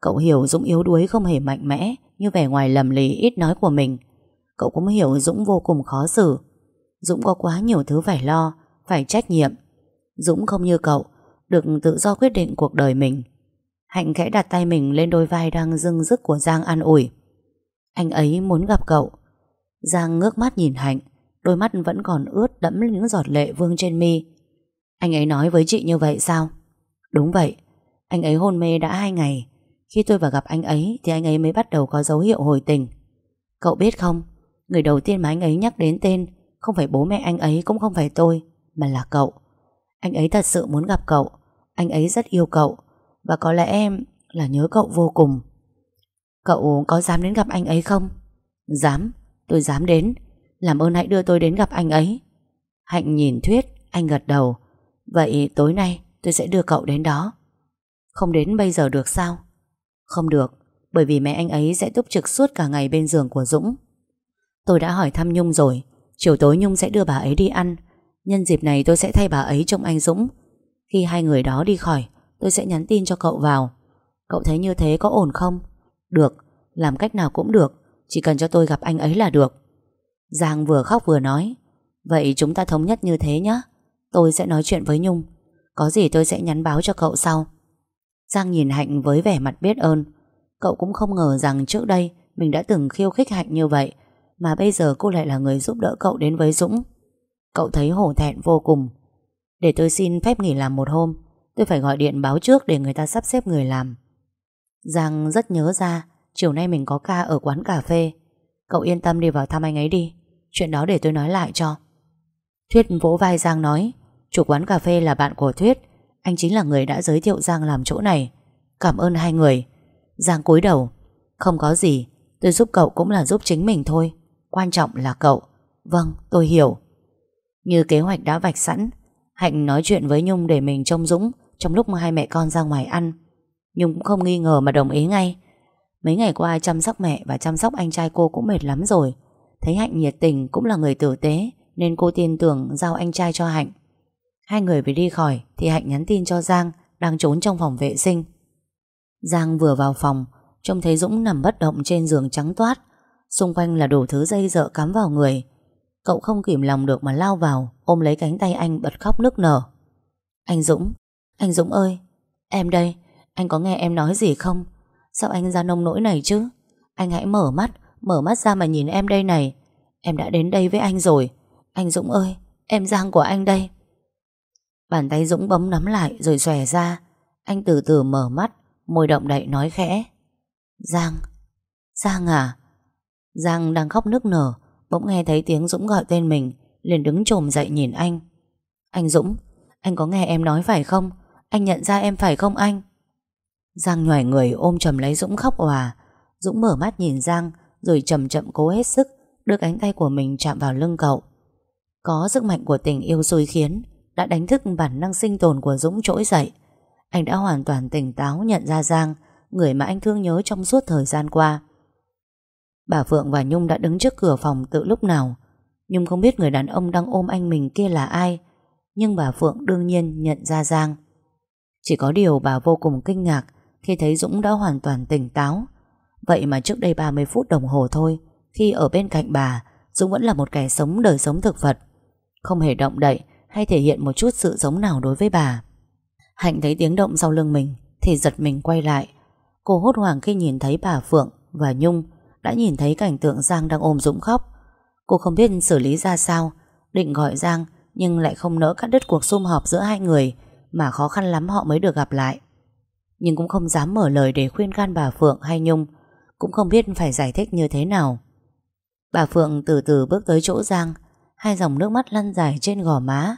Cậu hiểu Dũng yếu đuối không hề mạnh mẽ, Như vẻ ngoài lầm lì ít nói của mình. Cậu cũng hiểu Dũng vô cùng khó xử. Dũng có quá nhiều thứ phải lo, Phải trách nhiệm. Dũng không như cậu, Được tự do quyết định cuộc đời mình. Hạnh khẽ đặt tay mình lên đôi vai đang dưng dứt của Giang an ủi. Anh ấy muốn gặp cậu. Giang ngước mắt nhìn Hạnh, Đôi mắt vẫn còn ướt đẫm những giọt lệ vương trên mi. Anh ấy nói với chị như vậy sao? Đúng vậy, Anh ấy hôn mê đã hai ngày. Khi tôi vào gặp anh ấy Thì anh ấy mới bắt đầu có dấu hiệu hồi tình. Cậu biết không, Người đầu tiên mà anh ấy nhắc đến tên, Không phải bố mẹ anh ấy cũng không phải tôi, Mà là cậu. Anh ấy thật sự muốn gặp cậu. Anh ấy rất yêu cậu. Và có lẽ em là nhớ cậu vô cùng. Cậu có dám đến gặp anh ấy không? Dám, tôi dám đến. Làm ơn hãy đưa tôi đến gặp anh ấy. Hạnh nhìn Thuyết Anh gật đầu. Vậy tối nay tôi sẽ đưa cậu đến đó. Không đến bây giờ được sao? Không được Bởi vì mẹ anh ấy sẽ túc trực suốt cả ngày bên giường của Dũng. Tôi đã hỏi thăm Nhung rồi. Chiều tối Nhung sẽ đưa bà ấy đi ăn. Nhân dịp này tôi sẽ thay bà ấy trông anh Dũng. Khi hai người đó đi khỏi Tôi sẽ nhắn tin cho cậu vào. Cậu thấy như thế có ổn không? Được, làm cách nào cũng được Chỉ cần cho tôi gặp anh ấy là được. Giang vừa khóc vừa nói Vậy chúng ta thống nhất như thế nhé Tôi sẽ nói chuyện với Nhung Có gì tôi sẽ nhắn báo cho cậu sau. Giang nhìn Hạnh với vẻ mặt biết ơn Cậu cũng không ngờ rằng trước đây Mình đã từng khiêu khích Hạnh như vậy mà bây giờ cô lại là người giúp đỡ cậu đến với Dũng. Cậu thấy hổ thẹn vô cùng. Để tôi xin phép nghỉ làm một hôm Tôi phải gọi điện báo trước để người ta sắp xếp người làm. Giang rất nhớ ra, Chiều nay mình có ca ở quán cà phê. Cậu yên tâm đi vào thăm anh ấy đi. Chuyện đó để tôi nói lại cho. Thuyết vỗ vai Giang nói, Chủ quán cà phê là bạn của Thuyết. Anh chính là người đã giới thiệu Giang làm chỗ này. Cảm ơn hai người. Giang cúi đầu, Không có gì, Tôi giúp cậu cũng là giúp chính mình thôi. Quan trọng là cậu. Vâng tôi hiểu. Như kế hoạch đã vạch sẵn, Hạnh nói chuyện với Nhung để mình trông Dũng. Trong lúc hai mẹ con ra ngoài ăn Nhung cũng không nghi ngờ mà đồng ý ngay. Mấy ngày qua chăm sóc mẹ Và chăm sóc anh trai cô cũng mệt lắm rồi. Thấy Hạnh nhiệt tình cũng là người tử tế, Nên cô tin tưởng giao anh trai cho Hạnh. Hai người vừa đi khỏi Thì Hạnh nhắn tin cho Giang, Đang trốn trong phòng vệ sinh. Giang vừa vào phòng, Trông thấy Dũng nằm bất động trên giường trắng toát. Xung quanh là đủ thứ dây dợ cắm vào người. Cậu không kìm lòng được mà lao vào, Ôm lấy cánh tay anh bật khóc nức nở. Anh Dũng anh Dũng ơi, Em đây, Anh có nghe em nói gì không? Sao anh ra nông nỗi này chứ? Anh hãy mở mắt Mở mắt ra mà nhìn em đây này. Em đã đến đây với anh rồi. Anh Dũng ơi, Em Giang của anh đây. Bàn tay Dũng bấm nắm lại rồi xòe ra. Anh từ từ mở mắt, Môi động đậy nói khẽ. Giang Giang à? Giang đang khóc nức nở, Bỗng nghe thấy tiếng Dũng gọi tên mình, liền đứng trồm dậy nhìn anh. Anh Dũng, Anh có nghe em nói phải không? Anh nhận ra em phải không anh? Giang nhòi người ôm chầm lấy Dũng khóc òa. Dũng mở mắt nhìn Giang, Rồi chậm chậm cố hết sức, Đưa cánh tay của mình chạm vào lưng cậu. Có sức mạnh của tình yêu xui khiến, Đã đánh thức bản năng sinh tồn của Dũng trỗi dậy. Anh đã hoàn toàn tỉnh táo nhận ra Giang, Người mà anh thương nhớ trong suốt thời gian qua. Bà Phượng và Nhung đã đứng trước cửa phòng từ lúc nào? Nhung không biết người đàn ông đang ôm anh mình kia là ai. Nhưng bà Phượng đương nhiên nhận ra Giang. Chỉ có điều bà vô cùng kinh ngạc Khi thấy Dũng đã hoàn toàn tỉnh táo. Vậy mà trước đây 30 phút đồng hồ thôi, Khi ở bên cạnh bà, Dũng vẫn là một kẻ sống đời sống thực vật. Không hề động đậy Hay thể hiện một chút sự giống nào đối với bà. Hạnh thấy tiếng động sau lưng mình Thì giật mình quay lại. Cô hốt hoảng khi nhìn thấy bà Phượng và Nhung Đã nhìn thấy cảnh tượng Giang đang ôm Dũng khóc. Cô không biết xử lý ra sao, Định gọi Giang Nhưng lại không nỡ cắt đứt cuộc sum họp giữa hai người. Mà khó khăn lắm họ mới được gặp lại. Nhưng cũng không dám mở lời để khuyên can bà Phượng hay Nhung, Cũng không biết phải giải thích như thế nào. Bà Phượng từ từ bước tới chỗ Giang, Hai dòng nước mắt lăn dài trên gò má.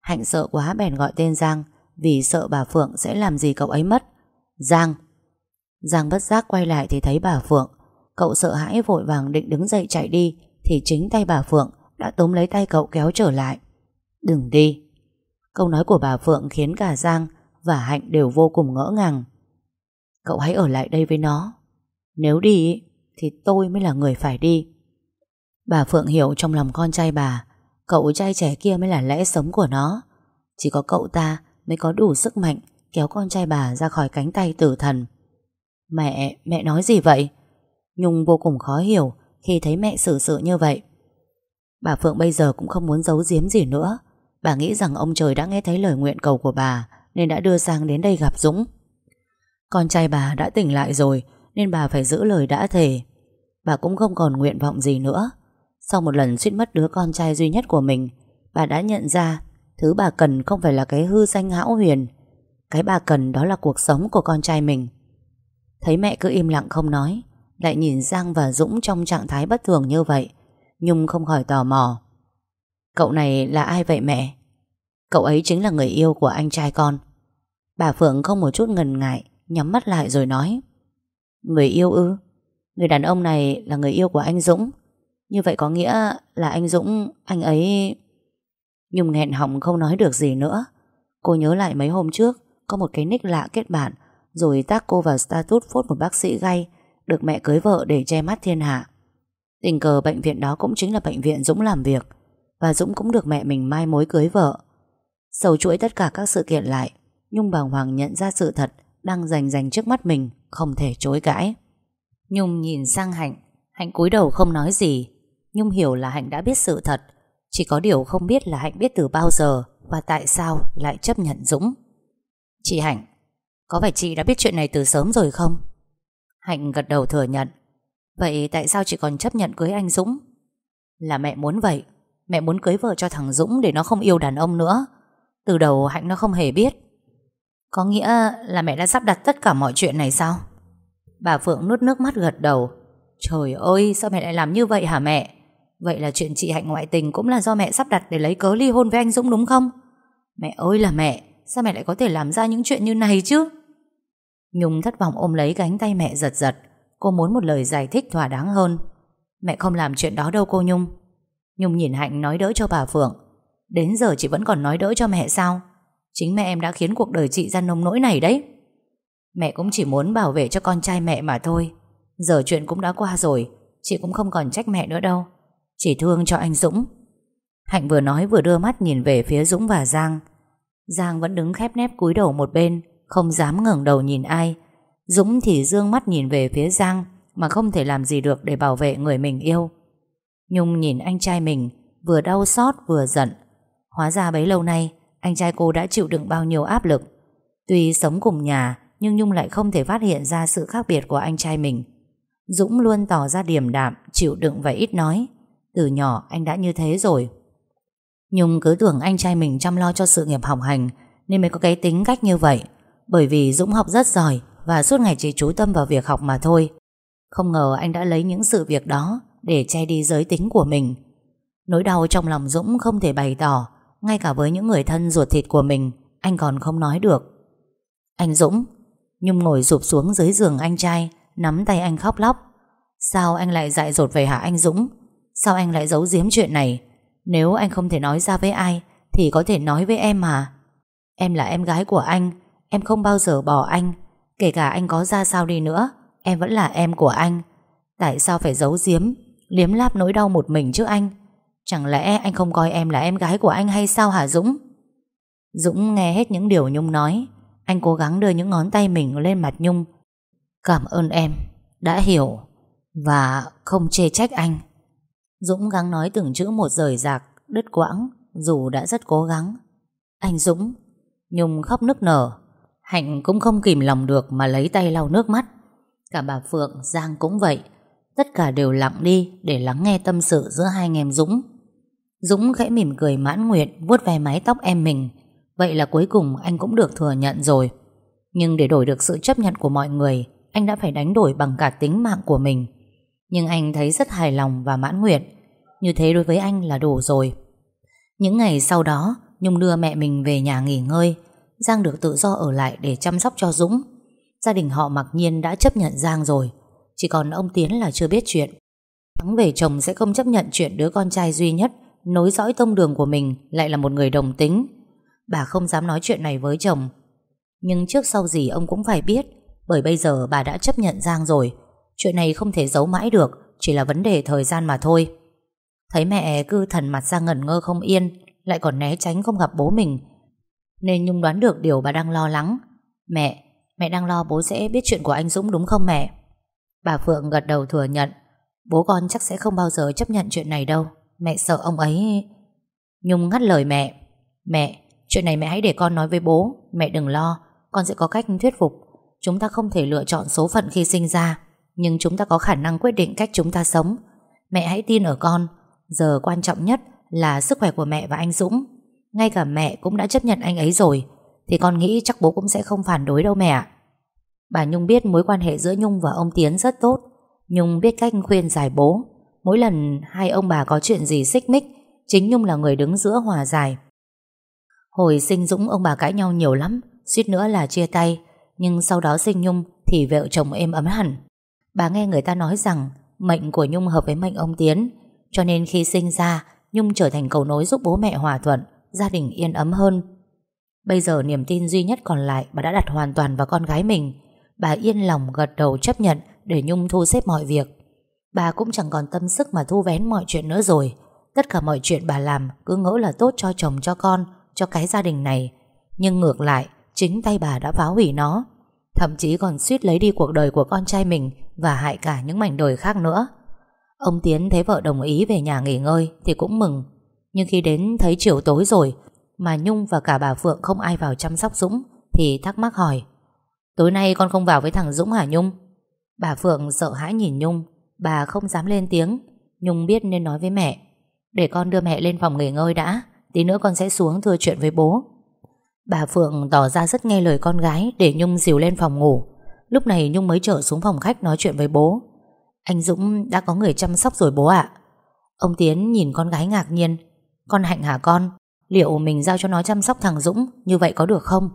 Hạnh sợ quá bèn gọi tên Giang, Vì sợ bà Phượng sẽ làm gì cậu ấy mất. Giang! Giang bất giác quay lại thì thấy bà Phượng. Cậu sợ hãi vội vàng định đứng dậy chạy đi, thì chính tay bà Phượng đã túm lấy tay cậu kéo trở lại. Đừng đi. Câu nói của bà Phượng khiến cả Giang và Hạnh đều vô cùng ngỡ ngàng. Cậu hãy ở lại đây với nó. Nếu đi thì tôi mới là người phải đi. Bà Phượng hiểu trong lòng con trai bà, cậu trai trẻ kia mới là lẽ sống của nó. Chỉ có cậu ta mới có đủ sức mạnh kéo con trai bà ra khỏi cánh tay tử thần. Mẹ, mẹ nói gì vậy? Nhung vô cùng khó hiểu khi thấy mẹ xử sự như vậy. Bà Phượng bây giờ cũng không muốn giấu giếm gì nữa. Bà nghĩ rằng ông trời đã nghe thấy lời nguyện cầu của bà nên đã đưa sang đến đây gặp Dũng. Con trai bà đã tỉnh lại rồi nên bà phải giữ lời đã thề. Bà cũng không còn nguyện vọng gì nữa. Sau một lần suýt mất đứa con trai duy nhất của mình, bà đã nhận ra thứ bà cần không phải là cái hư danh hão huyền. Cái bà cần đó là cuộc sống của con trai mình. Thấy mẹ cứ im lặng không nói, lại nhìn Giang và Dũng trong trạng thái bất thường như vậy Nhung không khỏi tò mò Cậu này là ai vậy mẹ? Cậu ấy chính là người yêu của anh trai con Bà Phượng không một chút ngần ngại, Nhắm mắt lại rồi nói Người yêu ư? Người đàn ông này là người yêu của anh Dũng Như vậy có nghĩa là anh Dũng, Anh ấy... Nhung nghẹn họng không nói được gì nữa Cô nhớ lại mấy hôm trước, Có một cái nick lạ kết bạn, Rồi tác cô vào status phốt một bác sĩ gay, được mẹ cưới vợ để che mắt thiên hạ. Tình cờ bệnh viện đó cũng chính là bệnh viện Dũng làm việc và Dũng cũng được mẹ mình mai mối cưới vợ. Sầu chuỗi tất cả các sự kiện lại, Nhung bàng hoàng nhận ra sự thật đang rành rành trước mắt mình, không thể chối cãi. Nhung nhìn sang Hạnh, Hạnh cúi đầu không nói gì. Nhung hiểu là Hạnh đã biết sự thật, chỉ có điều không biết là Hạnh biết từ bao giờ và tại sao lại chấp nhận Dũng. Chị Hạnh, có phải chị đã biết chuyện này từ sớm rồi không? Hạnh gật đầu thừa nhận Vậy tại sao chị còn chấp nhận cưới anh Dũng Là mẹ muốn vậy Mẹ muốn cưới vợ cho thằng Dũng Để nó không yêu đàn ông nữa. Từ đầu Hạnh nó không hề biết. Có nghĩa là mẹ đã sắp đặt tất cả mọi chuyện này sao? Bà Phượng nuốt nước mắt gật đầu. Trời ơi, sao mẹ lại làm như vậy hả mẹ? Vậy là chuyện chị Hạnh ngoại tình Cũng là do mẹ sắp đặt để lấy cớ ly hôn với anh Dũng đúng không? Mẹ ơi là mẹ, Sao mẹ lại có thể làm ra những chuyện như này chứ? Nhung thất vọng ôm lấy cánh tay mẹ giật giật. Cô muốn một lời giải thích thỏa đáng hơn. Mẹ không làm chuyện đó đâu cô Nhung. Nhung nhìn Hạnh nói đỡ cho bà Phượng. Đến giờ chị vẫn còn nói đỡ cho mẹ sao? Chính mẹ em đã khiến cuộc đời chị ra nông nỗi này đấy. Mẹ cũng chỉ muốn bảo vệ cho con trai mẹ mà thôi. Giờ chuyện cũng đã qua rồi, Chị cũng không còn trách mẹ nữa đâu. Chỉ thương cho anh Dũng. Hạnh vừa nói vừa đưa mắt nhìn về phía Dũng và Giang. Giang vẫn đứng khép nép cúi đầu một bên, không dám ngẩng đầu nhìn ai. Dũng thì dương mắt nhìn về phía Giang, Mà không thể làm gì được để bảo vệ người mình yêu. Nhung nhìn anh trai mình, Vừa đau xót vừa giận. Hóa ra bấy lâu nay, Anh trai cô đã chịu đựng bao nhiêu áp lực. Tuy sống cùng nhà, Nhưng Nhung lại không thể phát hiện ra sự khác biệt của anh trai mình. Dũng luôn tỏ ra điềm đạm, Chịu đựng và ít nói. Từ nhỏ, anh đã như thế rồi. Nhung cứ tưởng anh trai mình chăm lo cho sự nghiệp học hành, Nên mới có cái tính cách như vậy. Bởi vì Dũng học rất giỏi Và suốt ngày chỉ chú tâm vào việc học mà thôi. Không ngờ anh đã lấy những sự việc đó để che đi giới tính của mình. Nỗi đau trong lòng Dũng không thể bày tỏ, Ngay cả với những người thân ruột thịt của mình, Anh còn không nói được. Anh Dũng, Nhung ngồi rụp xuống dưới giường anh trai, Nắm tay anh khóc lóc. Sao anh lại dại dột về hả anh Dũng? Sao anh lại giấu giếm chuyện này? Nếu anh không thể nói ra với ai, Thì có thể nói với em mà. Em là em gái của anh, Em không bao giờ bỏ anh. Kể cả anh có ra sao đi nữa, Em vẫn là em của anh. Tại sao phải giấu giếm? Liếm láp nỗi đau một mình chứ anh. Chẳng lẽ anh không coi em là em gái của anh hay sao hả Dũng? Dũng nghe hết những điều Nhung nói. Anh cố gắng đưa những ngón tay mình lên mặt Nhung. Cảm ơn em Đã hiểu Và không chê trách anh. Dũng gắng nói từng chữ một rời rạc Đứt quãng Dù đã rất cố gắng. Anh Dũng Nhung khóc nức nở. Hạnh cũng không kìm lòng được mà lấy tay lau nước mắt. Cả bà Phượng, Giang cũng vậy. Tất cả đều lặng đi Để lắng nghe tâm sự giữa hai anh em Dũng. Dũng khẽ mỉm cười mãn nguyện, vuốt ve mái tóc em mình. Vậy là cuối cùng anh cũng được thừa nhận rồi. Nhưng để đổi được sự chấp nhận của mọi người, Anh đã phải đánh đổi bằng cả tính mạng của mình. Nhưng anh thấy rất hài lòng và mãn nguyện. Như thế đối với anh là đủ rồi. Những ngày sau đó, Nhung đưa mẹ mình về nhà nghỉ ngơi. Giang được tự do ở lại để chăm sóc cho Dũng. Gia đình họ mặc nhiên đã chấp nhận Giang rồi. Chỉ còn ông Tiến là chưa biết chuyện. Thắng về chồng sẽ không chấp nhận chuyện đứa con trai duy nhất, Nối dõi tông đường của mình, Lại là một người đồng tính. Bà không dám nói chuyện này với chồng. Nhưng trước sau gì ông cũng phải biết, Bởi bây giờ bà đã chấp nhận Giang rồi. Chuyện này không thể giấu mãi được, Chỉ là vấn đề thời gian mà thôi. Thấy mẹ cứ thần mặt ra ngẩn ngơ không yên, Lại còn né tránh không gặp bố mình. Nên Nhung đoán được điều bà đang lo lắng. Mẹ Mẹ đang lo bố sẽ biết chuyện của anh Dũng đúng không mẹ? Bà Phượng gật đầu thừa nhận. Bố con chắc sẽ không bao giờ chấp nhận chuyện này đâu. Mẹ sợ ông ấy. Nhung ngắt lời mẹ. Mẹ, chuyện này mẹ hãy để con nói với bố. Mẹ đừng lo, con sẽ có cách thuyết phục. Chúng ta không thể lựa chọn số phận khi sinh ra Nhưng chúng ta có khả năng quyết định cách chúng ta sống. Mẹ hãy tin ở con. Giờ quan trọng nhất là sức khỏe của mẹ và anh Dũng. Ngay cả mẹ cũng đã chấp nhận anh ấy rồi Thì con nghĩ chắc bố cũng sẽ không phản đối đâu mẹ ạ. Bà Nhung biết mối quan hệ giữa Nhung và ông Tiến rất tốt. Nhung biết cách khuyên giải bố. Mỗi lần hai ông bà có chuyện gì xích mích, Chính Nhung là người đứng giữa hòa giải. Hồi sinh Dũng, ông bà cãi nhau nhiều lắm, Suýt nữa là chia tay. Nhưng sau đó sinh Nhung Thì vợ chồng êm ấm hẳn. Bà nghe người ta nói rằng Mệnh của Nhung hợp với mệnh ông Tiến. Cho nên khi sinh ra, Nhung trở thành cầu nối giúp bố mẹ hòa thuận, Gia đình yên ấm hơn. Bây giờ niềm tin duy nhất còn lại, Bà đã đặt hoàn toàn vào con gái mình. Bà yên lòng gật đầu chấp nhận Để Nhung thu xếp mọi việc. Bà cũng chẳng còn tâm sức mà thu vén mọi chuyện nữa rồi. Tất cả mọi chuyện bà làm Cứ ngỡ là tốt cho chồng, cho con, Cho cái gia đình này. Nhưng ngược lại, Chính tay bà đã phá hủy nó. Thậm chí còn suýt lấy đi cuộc đời của con trai mình Và hại cả những mảnh đời khác nữa. Ông Tiến thấy vợ đồng ý về nhà nghỉ ngơi Thì cũng mừng. Nhưng khi đến thấy chiều tối rồi Mà Nhung và cả bà Phượng không ai vào chăm sóc Dũng Thì thắc mắc hỏi Tối nay con không vào với thằng Dũng hả Nhung? Bà Phượng sợ hãi nhìn Nhung, Bà không dám lên tiếng. Nhung biết nên nói với mẹ, Để con đưa mẹ lên phòng nghỉ ngơi đã, Tí nữa con sẽ xuống thưa chuyện với bố. Bà Phượng tỏ ra rất nghe lời con gái Để Nhung dìu lên phòng ngủ. Lúc này Nhung mới trở xuống phòng khách nói chuyện với bố. Anh Dũng đã có người chăm sóc rồi bố ạ. Ông Tiến nhìn con gái ngạc nhiên. Con Hạnh hả con? Liệu mình giao cho nó chăm sóc thằng Dũng Như vậy có được không?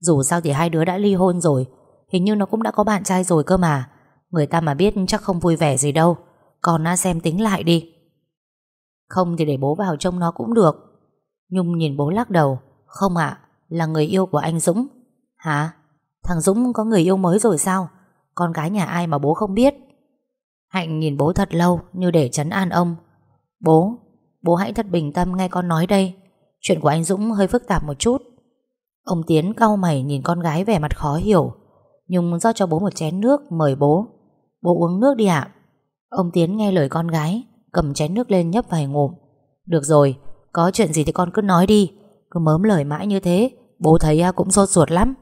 Dù sao thì hai đứa đã ly hôn rồi Hình như nó cũng đã có bạn trai rồi cơ mà. Người ta mà biết chắc không vui vẻ gì đâu. Con nó xem tính lại đi. Không thì để bố vào trông nó cũng được. Nhung nhìn bố lắc đầu. Không ạ, là người yêu của anh Dũng. Hả? Thằng Dũng có người yêu mới rồi sao? Con gái nhà ai mà bố không biết? Hạnh nhìn bố thật lâu Như để chấn an ông. Bố, bố hãy thật bình tâm nghe con nói đây. Chuyện của anh Dũng hơi phức tạp một chút. Ông Tiến cau mày nhìn con gái vẻ mặt khó hiểu Nhung rót cho bố một chén nước Mời bố. Bố uống nước đi ạ. Ông Tiến nghe lời con gái Cầm chén nước lên nhấp vài ngụm. Được rồi, có chuyện gì thì con cứ nói đi. Cứ mớm lời mãi như thế Bố thấy à, cũng sốt ruột lắm.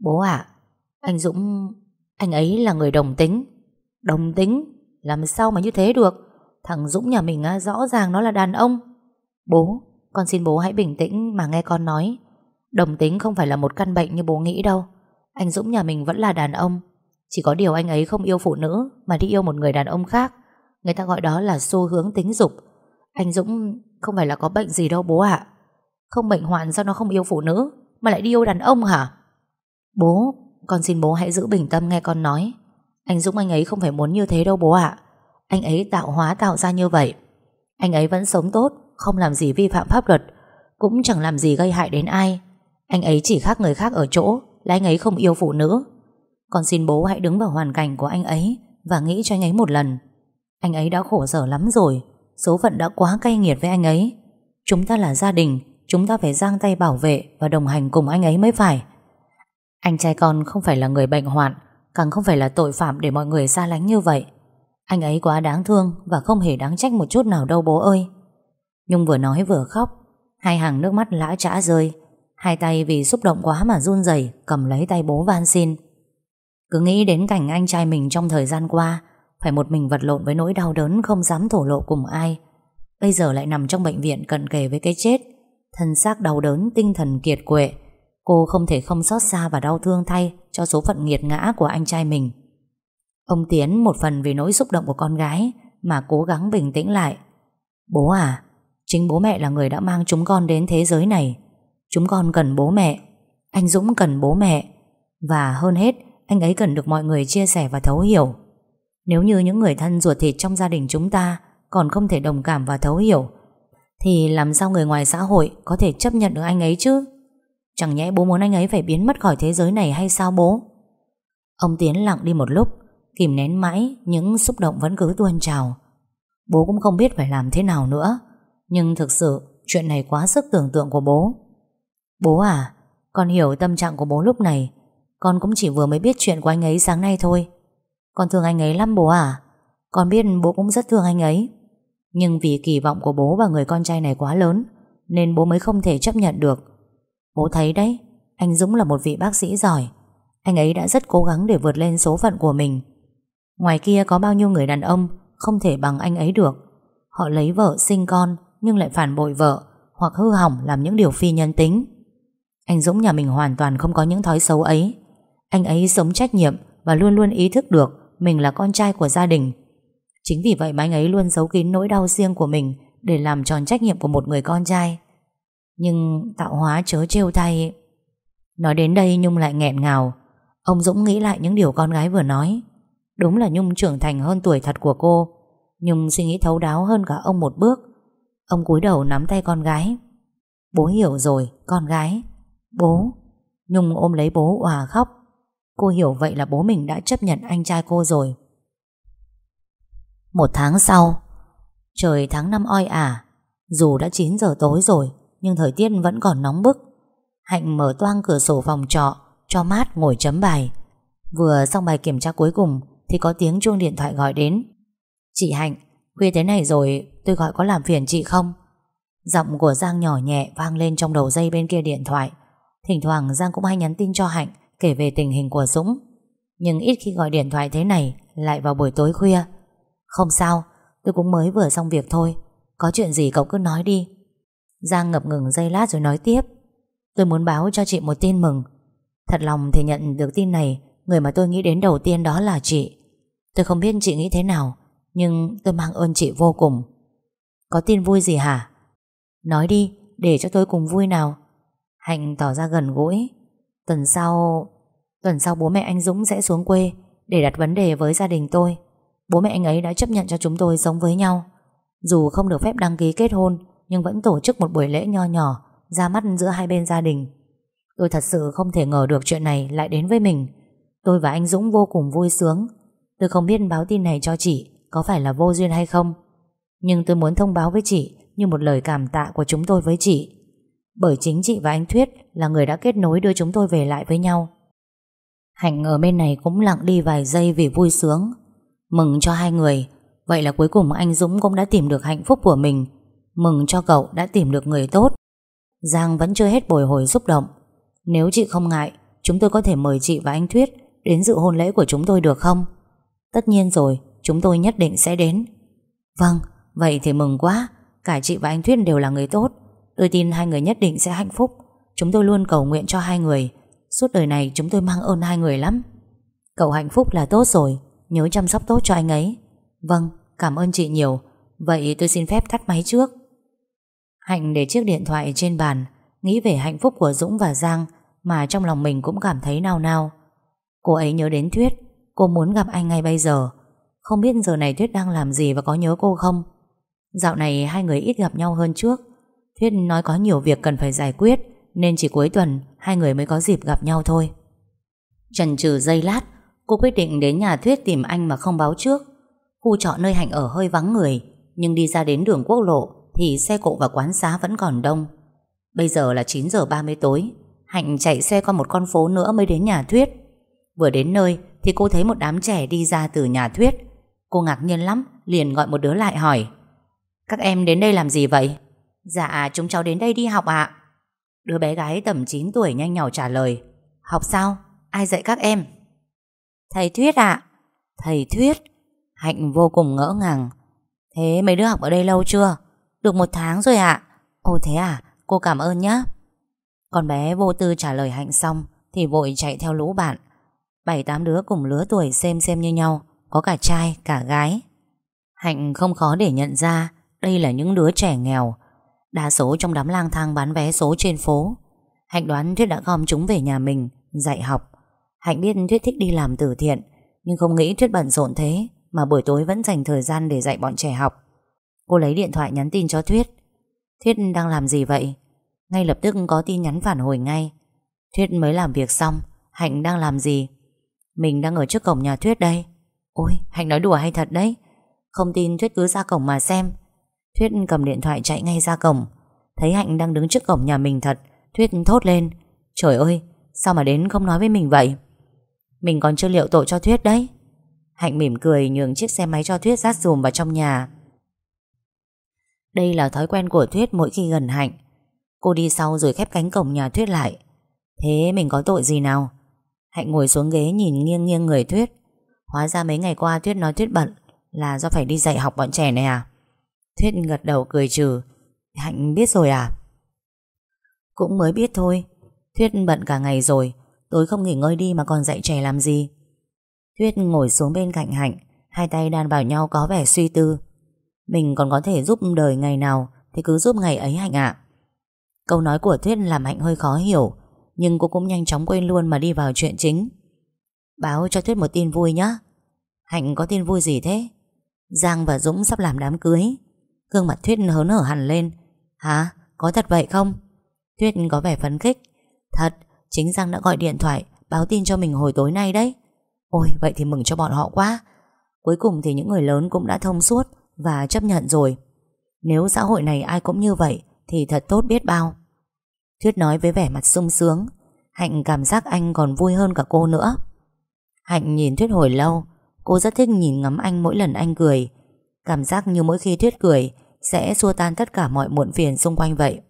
Bố ạ Anh Dũng Anh ấy là người đồng tính. Đồng tính? Làm sao mà như thế được? Thằng Dũng nhà mình à, rõ ràng nó là đàn ông. Bố Con xin bố hãy bình tĩnh mà nghe con nói. Đồng tính không phải là một căn bệnh như bố nghĩ đâu. Anh Dũng nhà mình vẫn là đàn ông. Chỉ có điều anh ấy không yêu phụ nữ, Mà đi yêu một người đàn ông khác. Người ta gọi đó là xu hướng tính dục. Anh Dũng không phải là có bệnh gì đâu bố ạ. Không bệnh hoạn sao nó không yêu phụ nữ, Mà lại đi yêu đàn ông hả? Bố, Con xin bố hãy giữ bình tâm nghe con nói. Anh Dũng anh ấy không phải muốn như thế đâu bố ạ. Anh ấy tạo hóa tạo ra như vậy. Anh ấy vẫn sống tốt, Không làm gì vi phạm pháp luật, Cũng chẳng làm gì gây hại đến ai. Anh ấy chỉ khác người khác ở chỗ Là anh ấy không yêu phụ nữ. Con xin bố hãy đứng vào hoàn cảnh của anh ấy Và nghĩ cho anh ấy một lần. Anh ấy đã khổ sở lắm rồi, Số phận đã quá cay nghiệt với anh ấy. Chúng ta là gia đình, Chúng ta phải giang tay bảo vệ Và đồng hành cùng anh ấy mới phải. Anh trai con không phải là người bệnh hoạn, Càng không phải là tội phạm để mọi người xa lánh như vậy. Anh ấy quá đáng thương Và không hề đáng trách một chút nào đâu bố ơi. Nhung vừa nói vừa khóc, Hai hàng nước mắt lã trã rơi. Hai tay vì xúc động quá mà run rẩy, Cầm lấy tay bố van xin. Cứ nghĩ đến cảnh anh trai mình trong thời gian qua, Phải một mình vật lộn với nỗi đau đớn Không dám thổ lộ cùng ai. Bây giờ lại nằm trong bệnh viện cận kề với cái chết. Thân xác đau đớn, Tinh thần kiệt quệ. Cô không thể không xót xa và đau thương thay Cho số phận nghiệt ngã của anh trai mình. Ông Tiến một phần vì nỗi xúc động của con gái Mà cố gắng bình tĩnh lại. Bố à Chính bố mẹ là người đã mang chúng con đến thế giới này. Chúng con cần bố mẹ, Anh Dũng cần bố mẹ, Và hơn hết, Anh ấy cần được mọi người chia sẻ và thấu hiểu. Nếu như những người thân ruột thịt trong gia đình chúng ta Còn không thể đồng cảm và thấu hiểu, Thì làm sao người ngoài xã hội Có thể chấp nhận được anh ấy chứ? Chẳng nhẽ bố muốn anh ấy phải biến mất khỏi thế giới này hay sao bố? Ông Tiến lặng đi một lúc, Kìm nén mãi Những xúc động vẫn cứ tuôn trào. Bố cũng không biết phải làm thế nào nữa, Nhưng thực sự Chuyện này quá sức tưởng tượng của bố. Bố à Con hiểu tâm trạng của bố lúc này. Con cũng chỉ vừa mới biết chuyện của anh ấy sáng nay thôi. Con thương anh ấy lắm bố à. Con biết bố cũng rất thương anh ấy. Nhưng vì kỳ vọng của bố và người con trai này quá lớn, Nên bố mới không thể chấp nhận được. Bố thấy đấy, Anh Dũng là một vị bác sĩ giỏi. Anh ấy đã rất cố gắng để vượt lên số phận của mình. Ngoài kia có bao nhiêu người đàn ông Không thể bằng anh ấy được. Họ lấy vợ sinh con, Nhưng lại phản bội vợ, Hoặc hư hỏng làm những điều phi nhân tính. Anh Dũng nhà mình hoàn toàn không có những thói xấu ấy. Anh ấy sống trách nhiệm Và luôn luôn ý thức được Mình là con trai của gia đình. Chính vì vậy mà anh ấy luôn giấu kín nỗi đau riêng của mình Để làm tròn trách nhiệm của một người con trai. Nhưng tạo hóa chớ trêu thay Nói đến đây Nhung lại nghẹn ngào. Ông Dũng nghĩ lại những điều con gái vừa nói. Đúng là Nhung trưởng thành hơn tuổi thật của cô. Nhung suy nghĩ thấu đáo hơn cả ông một bước. Ông cúi đầu nắm tay con gái. Bố hiểu rồi, Con gái. Bố. Nhung ôm lấy bố òa khóc. Cô hiểu vậy là bố mình đã chấp nhận anh trai cô rồi. Một tháng sau, Trời tháng năm oi ả. Dù đã 9 giờ tối rồi, Nhưng thời tiết vẫn còn nóng bức. Hạnh mở toang cửa sổ phòng trọ, Cho mát ngồi chấm bài. Vừa xong bài kiểm tra cuối cùng, Thì có tiếng chuông điện thoại gọi đến. Chị Hạnh, Khuya thế này rồi, tôi gọi có làm phiền chị không? Giọng của Giang nhỏ nhẹ Vang lên trong đầu dây bên kia điện thoại. Thỉnh thoảng Giang cũng hay nhắn tin cho Hạnh Kể về tình hình của Dũng. Nhưng ít khi gọi điện thoại thế này Lại vào buổi tối khuya. Không sao, tôi cũng mới vừa xong việc thôi. Có chuyện gì cậu cứ nói đi. Giang ngập ngừng giây lát rồi nói tiếp. Tôi muốn báo cho chị một tin mừng. Thật lòng thì nhận được tin này, Người mà tôi nghĩ đến đầu tiên đó là chị. Tôi không biết chị nghĩ thế nào, Nhưng tôi mang ơn chị vô cùng. Có tin vui gì hả? Nói đi, để cho tôi cùng vui nào. Hạnh tỏ ra gần gũi. Tuần sau Tuần sau bố mẹ anh Dũng sẽ xuống quê Để đặt vấn đề với gia đình tôi. Bố mẹ anh ấy đã chấp nhận cho chúng tôi sống với nhau. Dù không được phép đăng ký kết hôn, Nhưng vẫn tổ chức một buổi lễ nho nhỏ, Ra mắt giữa hai bên gia đình. Tôi thật sự không thể ngờ được chuyện này Lại đến với mình. Tôi và anh Dũng vô cùng vui sướng. Tôi không biết báo tin này cho chị Có phải là vô duyên hay không, Nhưng tôi muốn thông báo với chị Như một lời cảm tạ của chúng tôi với chị. Bởi chính chị và anh Thuyết Là người đã kết nối đưa chúng tôi về lại với nhau. Hạnh ở bên này cũng lặng đi vài giây vì vui sướng. Mừng cho hai người. Vậy là cuối cùng anh Dũng cũng đã tìm được hạnh phúc của mình. Mừng cho cậu đã tìm được người tốt. Giang vẫn chưa hết bồi hồi xúc động. Nếu chị không ngại Chúng tôi có thể mời chị và anh Thuyết Đến dự hôn lễ của chúng tôi được không? Tất nhiên rồi Chúng tôi nhất định sẽ đến. Vâng, vậy thì mừng quá. Cả chị và anh Thuyết đều là người tốt. Tôi tin hai người nhất định sẽ hạnh phúc. Chúng tôi luôn cầu nguyện cho hai người. Suốt đời này chúng tôi mang ơn hai người lắm. Cậu hạnh phúc là tốt rồi Nhớ chăm sóc tốt cho anh ấy. Vâng, cảm ơn chị nhiều. Vậy tôi xin phép tắt máy trước. Hạnh để chiếc điện thoại trên bàn Nghĩ về hạnh phúc của Dũng và Giang Mà trong lòng mình cũng cảm thấy nao nao. Cô ấy nhớ đến Thuyết Cô muốn gặp anh ngay bây giờ. Không biết giờ này Thuyết đang làm gì và có nhớ cô không? Dạo này hai người ít gặp nhau hơn trước. Thuyết nói có nhiều việc cần phải giải quyết, Nên chỉ cuối tuần, Hai người mới có dịp gặp nhau thôi. Trần trừ giây lát, Cô quyết định đến nhà Thuyết tìm anh mà không báo trước. Khu trọ nơi Hạnh ở hơi vắng người, Nhưng đi ra đến đường quốc lộ Thì xe cộ và quán xá vẫn còn đông. Bây giờ là 9 giờ 30 tối, Hạnh chạy xe qua một con phố nữa mới đến nhà Thuyết. Vừa đến nơi Thì cô thấy một đám trẻ đi ra từ nhà Thuyết. Cô ngạc nhiên lắm, Liền gọi một đứa lại hỏi, Các em đến đây làm gì vậy? Dạ chúng cháu đến đây đi học ạ Đứa bé gái tầm 9 tuổi nhanh nhỏ trả lời, Học sao? Ai dạy các em? Thầy Thuyết ạ Thầy Thuyết Hạnh vô cùng ngỡ ngàng Thế mấy đứa học ở đây lâu chưa? Được một tháng rồi ạ Ồ, thế à? Cô cảm ơn nhé Con bé vô tư trả lời Hạnh xong Thì vội chạy theo lũ bạn Bảy tám đứa cùng lứa tuổi xem xem như nhau, Có cả trai, cả gái Hạnh không khó để nhận ra Đây là những đứa trẻ nghèo Đa số trong đám lang thang bán vé số trên phố. Hạnh đoán Thuyết đã gom chúng về nhà mình, Dạy học. Hạnh biết Thuyết thích đi làm từ thiện, Nhưng không nghĩ Thuyết bận rộn thế Mà buổi tối vẫn dành thời gian để dạy bọn trẻ học. Cô lấy điện thoại nhắn tin cho Thuyết. Thuyết đang làm gì vậy? Ngay lập tức có tin nhắn phản hồi ngay. Thuyết mới làm việc xong, Hạnh đang làm gì? Mình đang ở trước cổng nhà Thuyết đây. Ôi, Hạnh nói đùa hay thật đấy. Không tin Thuyết cứ ra cổng mà xem. Thuyết cầm điện thoại chạy ngay ra cổng. Thấy Hạnh đang đứng trước cổng nhà mình thật, Thuyết thốt lên. Trời ơi, sao mà đến không nói với mình vậy? Mình còn chưa liệu tội cho Thuyết đấy. Hạnh mỉm cười nhường chiếc xe máy cho Thuyết rát dùm vào trong nhà. Đây là thói quen của Thuyết mỗi khi gần Hạnh. Cô đi sau rồi khép cánh cổng nhà Thuyết lại. Thế mình có tội gì nào? Hạnh ngồi xuống ghế nhìn nghiêng nghiêng người Thuyết. Hóa ra mấy ngày qua Thuyết nói Thuyết bận Là do phải đi dạy học bọn trẻ này à? Thuyết gật đầu cười trừ. Hạnh biết rồi à? Cũng mới biết thôi. Thuyết bận cả ngày rồi. Tối không nghỉ ngơi đi mà còn dạy trẻ làm gì? Thuyết ngồi xuống bên cạnh Hạnh. Hai tay đan vào nhau có vẻ suy tư. Mình còn có thể giúp đời ngày nào Thì cứ giúp ngày ấy Hạnh ạ. Câu nói của Thuyết làm Hạnh hơi khó hiểu, Nhưng cô cũng nhanh chóng quên luôn mà đi vào chuyện chính. Báo cho Thuyết một tin vui nhé Hạnh có tin vui gì thế? Giang và Dũng sắp làm đám cưới. Gương mặt Thuyết hớn hở hẳn lên. Hả? Có thật vậy không? Thuyết có vẻ phấn khích. Thật, chính Giang đã gọi điện thoại Báo tin cho mình hồi tối nay đấy. Ôi, vậy thì mừng cho bọn họ quá. Cuối cùng thì những người lớn cũng đã thông suốt Và chấp nhận rồi. Nếu xã hội này ai cũng như vậy Thì thật tốt biết bao. Thuyết nói với vẻ mặt sung sướng. Hạnh cảm giác anh còn vui hơn cả cô nữa. Hạnh nhìn Thuyết hồi lâu. Cô rất thích nhìn ngắm anh mỗi lần anh cười. Cảm giác như mỗi khi Thuyết cười, Sẽ xua tan tất cả mọi muộn phiền xung quanh vậy.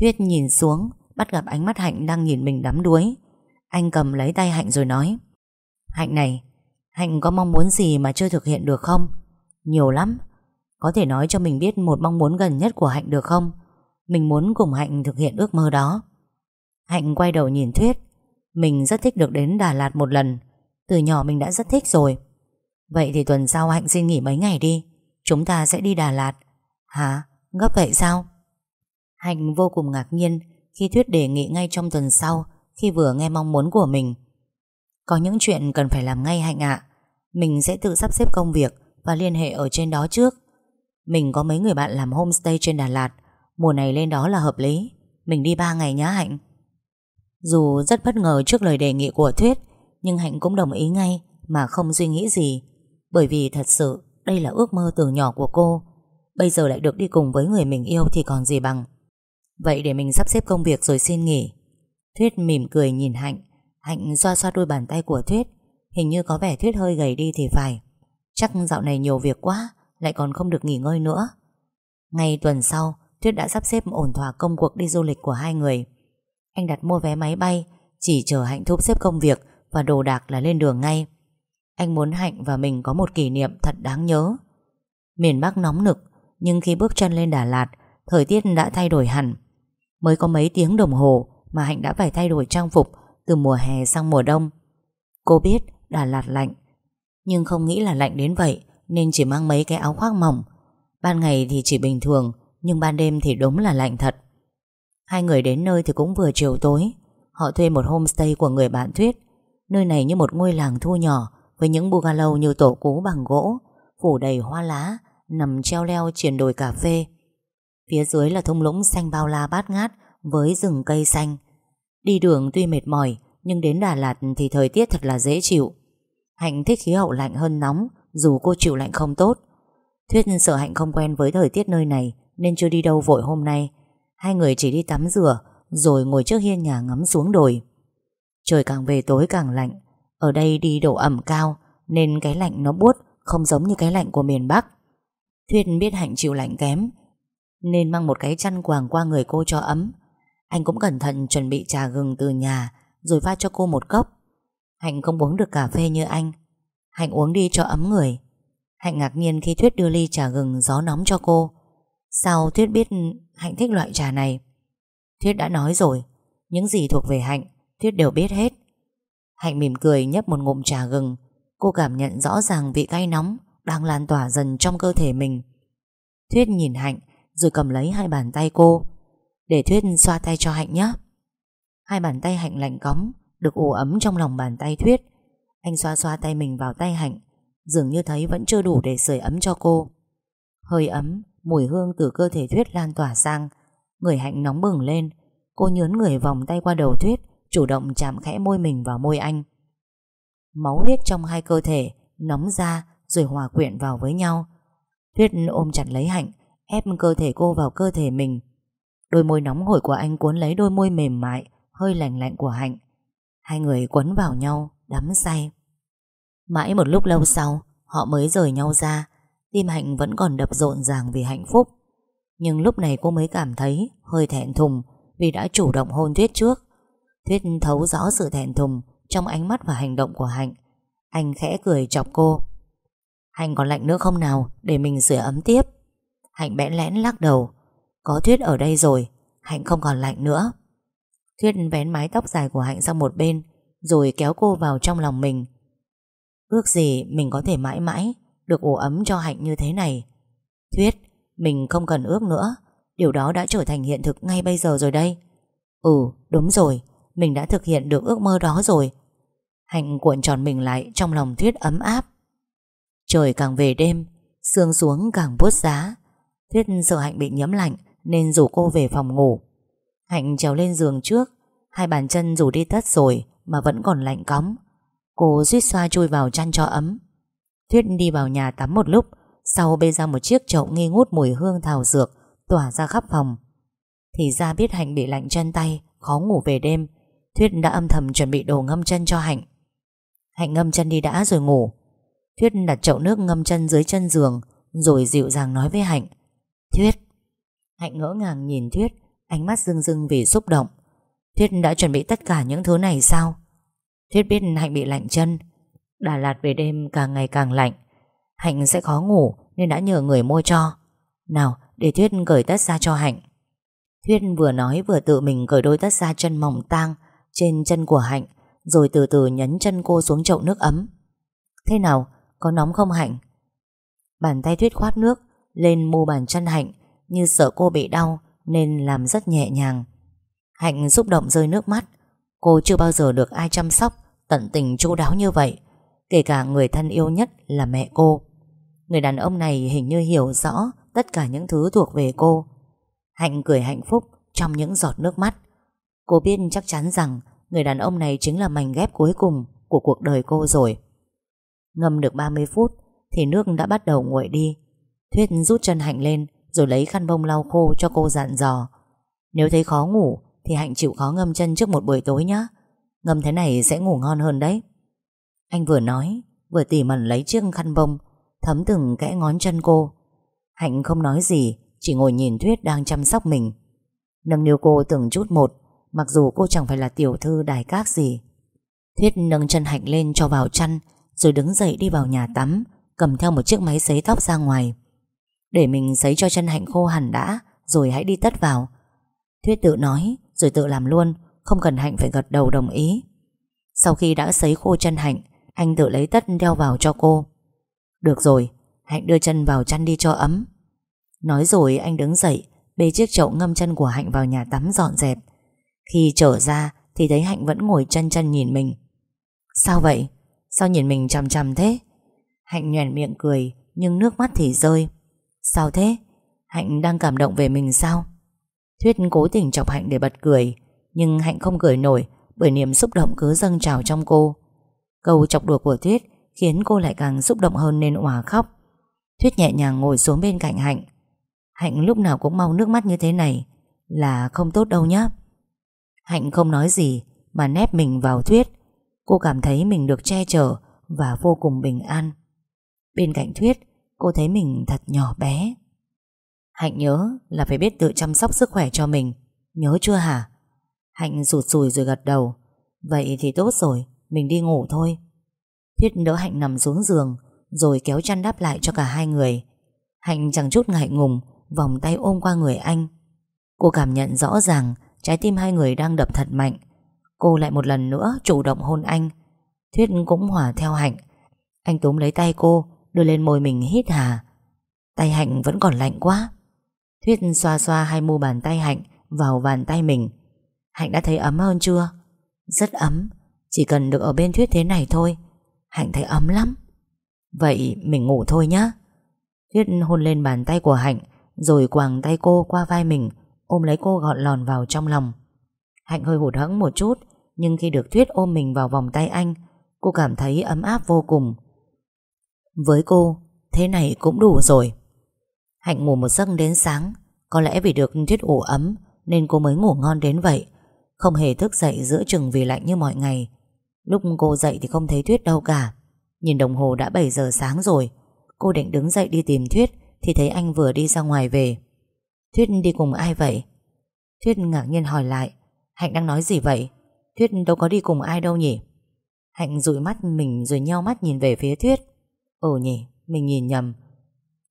Thuyết nhìn xuống, Bắt gặp ánh mắt Hạnh đang nhìn mình đắm đuối. Anh cầm lấy tay Hạnh rồi nói, Hạnh này, Hạnh có mong muốn gì mà chưa thực hiện được không? Nhiều lắm. Có thể nói cho mình biết một mong muốn gần nhất của Hạnh được không? Mình muốn cùng Hạnh thực hiện ước mơ đó. Hạnh quay đầu nhìn Thuyết. Mình rất thích được đến Đà Lạt một lần. Từ nhỏ mình đã rất thích rồi. Vậy thì tuần sau Hạnh xin nghỉ mấy ngày đi. Chúng ta sẽ đi Đà Lạt. Hả? Gấp vậy sao? Hạnh vô cùng ngạc nhiên Khi Thuyết đề nghị ngay trong tuần sau Khi vừa nghe mong muốn của mình. Có những chuyện cần phải làm ngay Hạnh ạ. Mình sẽ tự sắp xếp công việc Và liên hệ ở trên đó trước. Mình có mấy người bạn làm homestay trên Đà Lạt. Mùa này lên đó là hợp lý. Mình đi 3 ngày nhá Hạnh. Dù rất bất ngờ trước lời đề nghị của Thuyết, Nhưng Hạnh cũng đồng ý ngay Mà không suy nghĩ gì bởi vì thật sự, đây là ước mơ từ nhỏ của cô. Bây giờ lại được đi cùng với người mình yêu thì còn gì bằng. Vậy để mình sắp xếp công việc rồi xin nghỉ. Thuyết mỉm cười nhìn Hạnh. Hạnh xoa xoa đôi bàn tay của Thuyết. Hình như có vẻ Thuyết hơi gầy đi thì phải. Chắc dạo này nhiều việc quá, Lại còn không được nghỉ ngơi nữa. Ngay tuần sau, Thuyết đã sắp xếp ổn thỏa công cuộc đi du lịch của hai người. Anh đặt mua vé máy bay, Chỉ chờ Hạnh thúc xếp công việc Và đồ đạc là lên đường ngay. Anh muốn Hạnh và mình có một kỷ niệm thật đáng nhớ. Miền Bắc nóng nực, Nhưng khi bước chân lên Đà Lạt, Thời tiết đã thay đổi hẳn. Mới có mấy tiếng đồng hồ Mà Hạnh đã phải thay đổi trang phục Từ mùa hè sang mùa đông. Cô biết Đà Lạt lạnh, Nhưng không nghĩ là lạnh đến vậy, Nên chỉ mang mấy cái áo khoác mỏng. Ban ngày thì chỉ bình thường, Nhưng ban đêm thì đúng là lạnh thật. Hai người đến nơi thì cũng vừa chiều tối. Họ thuê một homestay của người bạn Thuyết. Nơi này như một ngôi làng thu nhỏ với những bungalow như tổ cú bằng gỗ, Phủ đầy hoa lá, Nằm treo leo trên đồi cà phê. Phía dưới là thung lũng xanh bao la bát ngát Với rừng cây xanh. Đi đường tuy mệt mỏi, Nhưng đến Đà Lạt thì thời tiết thật là dễ chịu. Hạnh thích khí hậu lạnh hơn nóng, Dù cô chịu lạnh không tốt. Thuyết sợ Hạnh không quen với thời tiết nơi này, Nên chưa đi đâu vội hôm nay. Hai người chỉ đi tắm rửa, Rồi ngồi trước hiên nhà ngắm xuống đồi. Trời càng về tối càng lạnh ở đây đi độ ẩm cao, Nên cái lạnh nó buốt, Không giống như cái lạnh của miền Bắc. Thuyết biết Hạnh chịu lạnh kém, Nên mang một cái chăn quàng qua người cô cho ấm. Anh cũng cẩn thận chuẩn bị trà gừng từ nhà, Rồi pha cho cô một cốc. Hạnh không uống được cà phê như anh. Hạnh uống đi cho ấm người. Hạnh ngạc nhiên khi Thuyết đưa ly trà gừng gió nóng cho cô. Sao Thuyết biết Hạnh thích loại trà này? Thuyết đã nói rồi, Những gì thuộc về Hạnh, Thuyết đều biết hết. Hạnh mỉm cười nhấp một ngụm trà gừng. Cô cảm nhận rõ ràng vị cay nóng Đang lan tỏa dần trong cơ thể mình. Thuyết nhìn Hạnh, Rồi cầm lấy hai bàn tay cô. Để Thuyết xoa tay cho Hạnh nhé. Hai bàn tay Hạnh lạnh cóng, Được ủ ấm trong lòng bàn tay Thuyết. Anh xoa xoa tay mình vào tay Hạnh, Dường như thấy vẫn chưa đủ để sưởi ấm cho cô. Hơi ấm, Mùi hương từ cơ thể Thuyết lan tỏa sang. Người Hạnh nóng bừng lên, Cô nhớn người vòng tay qua đầu Thuyết. Chủ động chạm khẽ môi mình vào môi anh. Máu huyết trong hai cơ thể Nóng ra rồi hòa quyện vào với nhau. Tuyết ôm chặt lấy Hạnh, Ép cơ thể cô vào cơ thể mình. Đôi môi nóng hổi của anh cuốn lấy đôi môi mềm mại, Hơi lạnh lạnh của Hạnh. Hai người quấn vào nhau, Đắm say. Mãi một lúc lâu sau, Họ mới rời nhau ra. Tim Hạnh vẫn còn đập rộn ràng vì hạnh phúc. Nhưng lúc này cô mới cảm thấy Hơi thẹn thùng Vì đã chủ động hôn tuyết trước. Thuyết thấu rõ sự thẹn thùng Trong ánh mắt và hành động của Hạnh. Anh khẽ cười chọc cô. Hạnh còn lạnh nữa không nào, Để mình sửa ấm tiếp. Hạnh bẽn lẽn lắc đầu. Có Thuyết ở đây rồi, Hạnh không còn lạnh nữa. Thuyết vén mái tóc dài của Hạnh sang một bên, Rồi kéo cô vào trong lòng mình. Ước gì mình có thể mãi mãi Được ủ ấm cho Hạnh như thế này. Thuyết, Mình không cần ước nữa, Điều đó đã trở thành hiện thực ngay bây giờ rồi đây. Ừ đúng rồi. Mình đã thực hiện được ước mơ đó rồi. Hạnh cuộn tròn mình lại Trong lòng Thuyết ấm áp. Trời càng về đêm, Sương xuống càng buốt giá. Thuyết sợ Hạnh bị nhiễm lạnh Nên rủ cô về phòng ngủ. Hạnh trèo lên giường trước, Hai bàn chân rủ đi tất rồi Mà vẫn còn lạnh cóng. Cô suýt xoa chui vào chăn cho ấm. Thuyết đi vào nhà tắm một lúc, Sau bê ra một chiếc chậu nghi ngút mùi hương thảo dược, Tỏa ra khắp phòng. Thì ra biết Hạnh bị lạnh chân tay, Khó ngủ về đêm Thuyết đã âm thầm chuẩn bị đồ ngâm chân cho Hạnh. Hạnh ngâm chân đi đã rồi ngủ. Thuyết đặt chậu nước ngâm chân dưới chân giường, Rồi dịu dàng nói với Hạnh. Thuyết. Hạnh ngỡ ngàng nhìn Thuyết, Ánh mắt rưng rưng vì xúc động. Thuyết đã chuẩn bị tất cả những thứ này sao? Thuyết biết Hạnh bị lạnh chân. Đà Lạt về đêm càng ngày càng lạnh. Hạnh sẽ khó ngủ Nên đã nhờ người mua cho. Nào, để Thuyết cởi tất ra cho Hạnh. Thuyết vừa nói vừa tự mình cởi đôi tất ra chân mỏng tang trên chân của Hạnh, Rồi từ từ nhấn chân cô xuống chậu nước ấm. Thế nào, Có nóng không Hạnh? Bàn tay Thuyết khoát nước Lên mu bàn chân Hạnh, Như sợ cô bị đau Nên làm rất nhẹ nhàng. Hạnh xúc động rơi nước mắt. Cô chưa bao giờ được ai chăm sóc, Tận tình chu đáo như vậy, Kể cả người thân yêu nhất là mẹ cô. Người đàn ông này hình như hiểu rõ Tất cả những thứ thuộc về cô. Hạnh cười hạnh phúc Trong những giọt nước mắt. Cô biết chắc chắn rằng Người đàn ông này chính là mảnh ghép cuối cùng Của cuộc đời cô rồi. Ngâm được 30 phút Thì nước đã bắt đầu nguội đi. Thuyết rút chân Hạnh lên Rồi lấy khăn bông lau khô cho cô dặn dò. Nếu thấy khó ngủ Thì Hạnh chịu khó ngâm chân trước một buổi tối nhé Ngâm thế này sẽ ngủ ngon hơn đấy. Anh vừa nói, Vừa tỉ mẩn lấy chiếc khăn bông, Thấm từng kẽ ngón chân cô. Hạnh không nói gì, Chỉ ngồi nhìn Thuyết đang chăm sóc mình. Nâng niu cô từng chút một Mặc dù cô chẳng phải là tiểu thư đài các gì. Thuyết nâng chân Hạnh lên cho vào chăn, Rồi đứng dậy đi vào nhà tắm, Cầm theo một chiếc máy sấy tóc ra ngoài. Để mình sấy cho chân Hạnh khô hẳn đã, Rồi hãy đi tất vào. Thuyết tự nói, rồi tự làm luôn, Không cần Hạnh phải gật đầu đồng ý. Sau khi đã sấy khô chân Hạnh, Anh tự lấy tất đeo vào cho cô. Được rồi, Hạnh đưa chân vào chăn đi cho ấm. Nói rồi anh đứng dậy, Bê chiếc chậu ngâm chân của Hạnh vào nhà tắm dọn dẹp. Khi trở ra Thì thấy Hạnh vẫn ngồi chân chân nhìn mình Sao vậy? Sao nhìn mình chằm chằm thế? Hạnh nhoẻn miệng cười, Nhưng nước mắt thì rơi Sao thế? Hạnh đang cảm động về mình sao? Thuyết cố tình chọc Hạnh để bật cười, Nhưng Hạnh không cười nổi Bởi niềm xúc động cứ dâng trào trong cô Câu chọc đùa của Thuyết Khiến cô lại càng xúc động hơn nên òa khóc Thuyết nhẹ nhàng ngồi xuống bên cạnh Hạnh Hạnh lúc nào cũng mau nước mắt như thế này Là không tốt đâu nhá Hạnh không nói gì, Mà nép mình vào Thuyết. Cô cảm thấy mình được che chở Và vô cùng bình an. Bên cạnh Thuyết, Cô thấy mình thật nhỏ bé. Hạnh nhớ là phải biết tự chăm sóc sức khỏe cho mình. Nhớ chưa hả? Hạnh rụt rùi rồi gật đầu. Vậy thì tốt rồi, Mình đi ngủ thôi. Thuyết đỡ Hạnh nằm xuống giường, Rồi kéo chăn đắp lại cho cả hai người. Hạnh chẳng chút ngại ngùng, Vòng tay ôm qua người anh. Cô cảm nhận rõ ràng Trái tim hai người đang đập thật mạnh. Cô lại một lần nữa chủ động hôn anh. Thuyết cũng hòa theo Hạnh. Anh túm lấy tay cô, Đưa lên môi mình hít hà. Tay Hạnh vẫn còn lạnh quá. Thuyết xoa xoa hai mu bàn tay Hạnh Vào bàn tay mình. Hạnh đã thấy ấm hơn chưa? Rất ấm. Chỉ cần được ở bên Thuyết thế này thôi, Hạnh thấy ấm lắm. Vậy mình ngủ thôi nhá. Thuyết hôn lên bàn tay của Hạnh, Rồi quàng tay cô qua vai mình Ôm lấy cô gọn lòn vào trong lòng. Hạnh hơi hụt hẫng một chút, Nhưng khi được Thuyết ôm mình vào vòng tay anh, Cô cảm thấy ấm áp vô cùng. Với cô, Thế này cũng đủ rồi. Hạnh ngủ một giấc đến sáng, Có lẽ vì được Thuyết ủ ấm Nên cô mới ngủ ngon đến vậy, Không hề thức dậy giữa chừng vì lạnh như mọi ngày. Lúc cô dậy thì không thấy Thuyết đâu cả. Nhìn đồng hồ đã 7 giờ sáng rồi, Cô định đứng dậy đi tìm Thuyết Thì thấy anh vừa đi ra ngoài về. Thuyết đi cùng ai vậy? Thuyết ngạc nhiên hỏi lại, Hạnh đang nói gì vậy? Thuyết đâu có đi cùng ai đâu nhỉ? Hạnh dụi mắt mình rồi nheo mắt nhìn về phía Thuyết. Ồ nhỉ, Mình nhìn nhầm.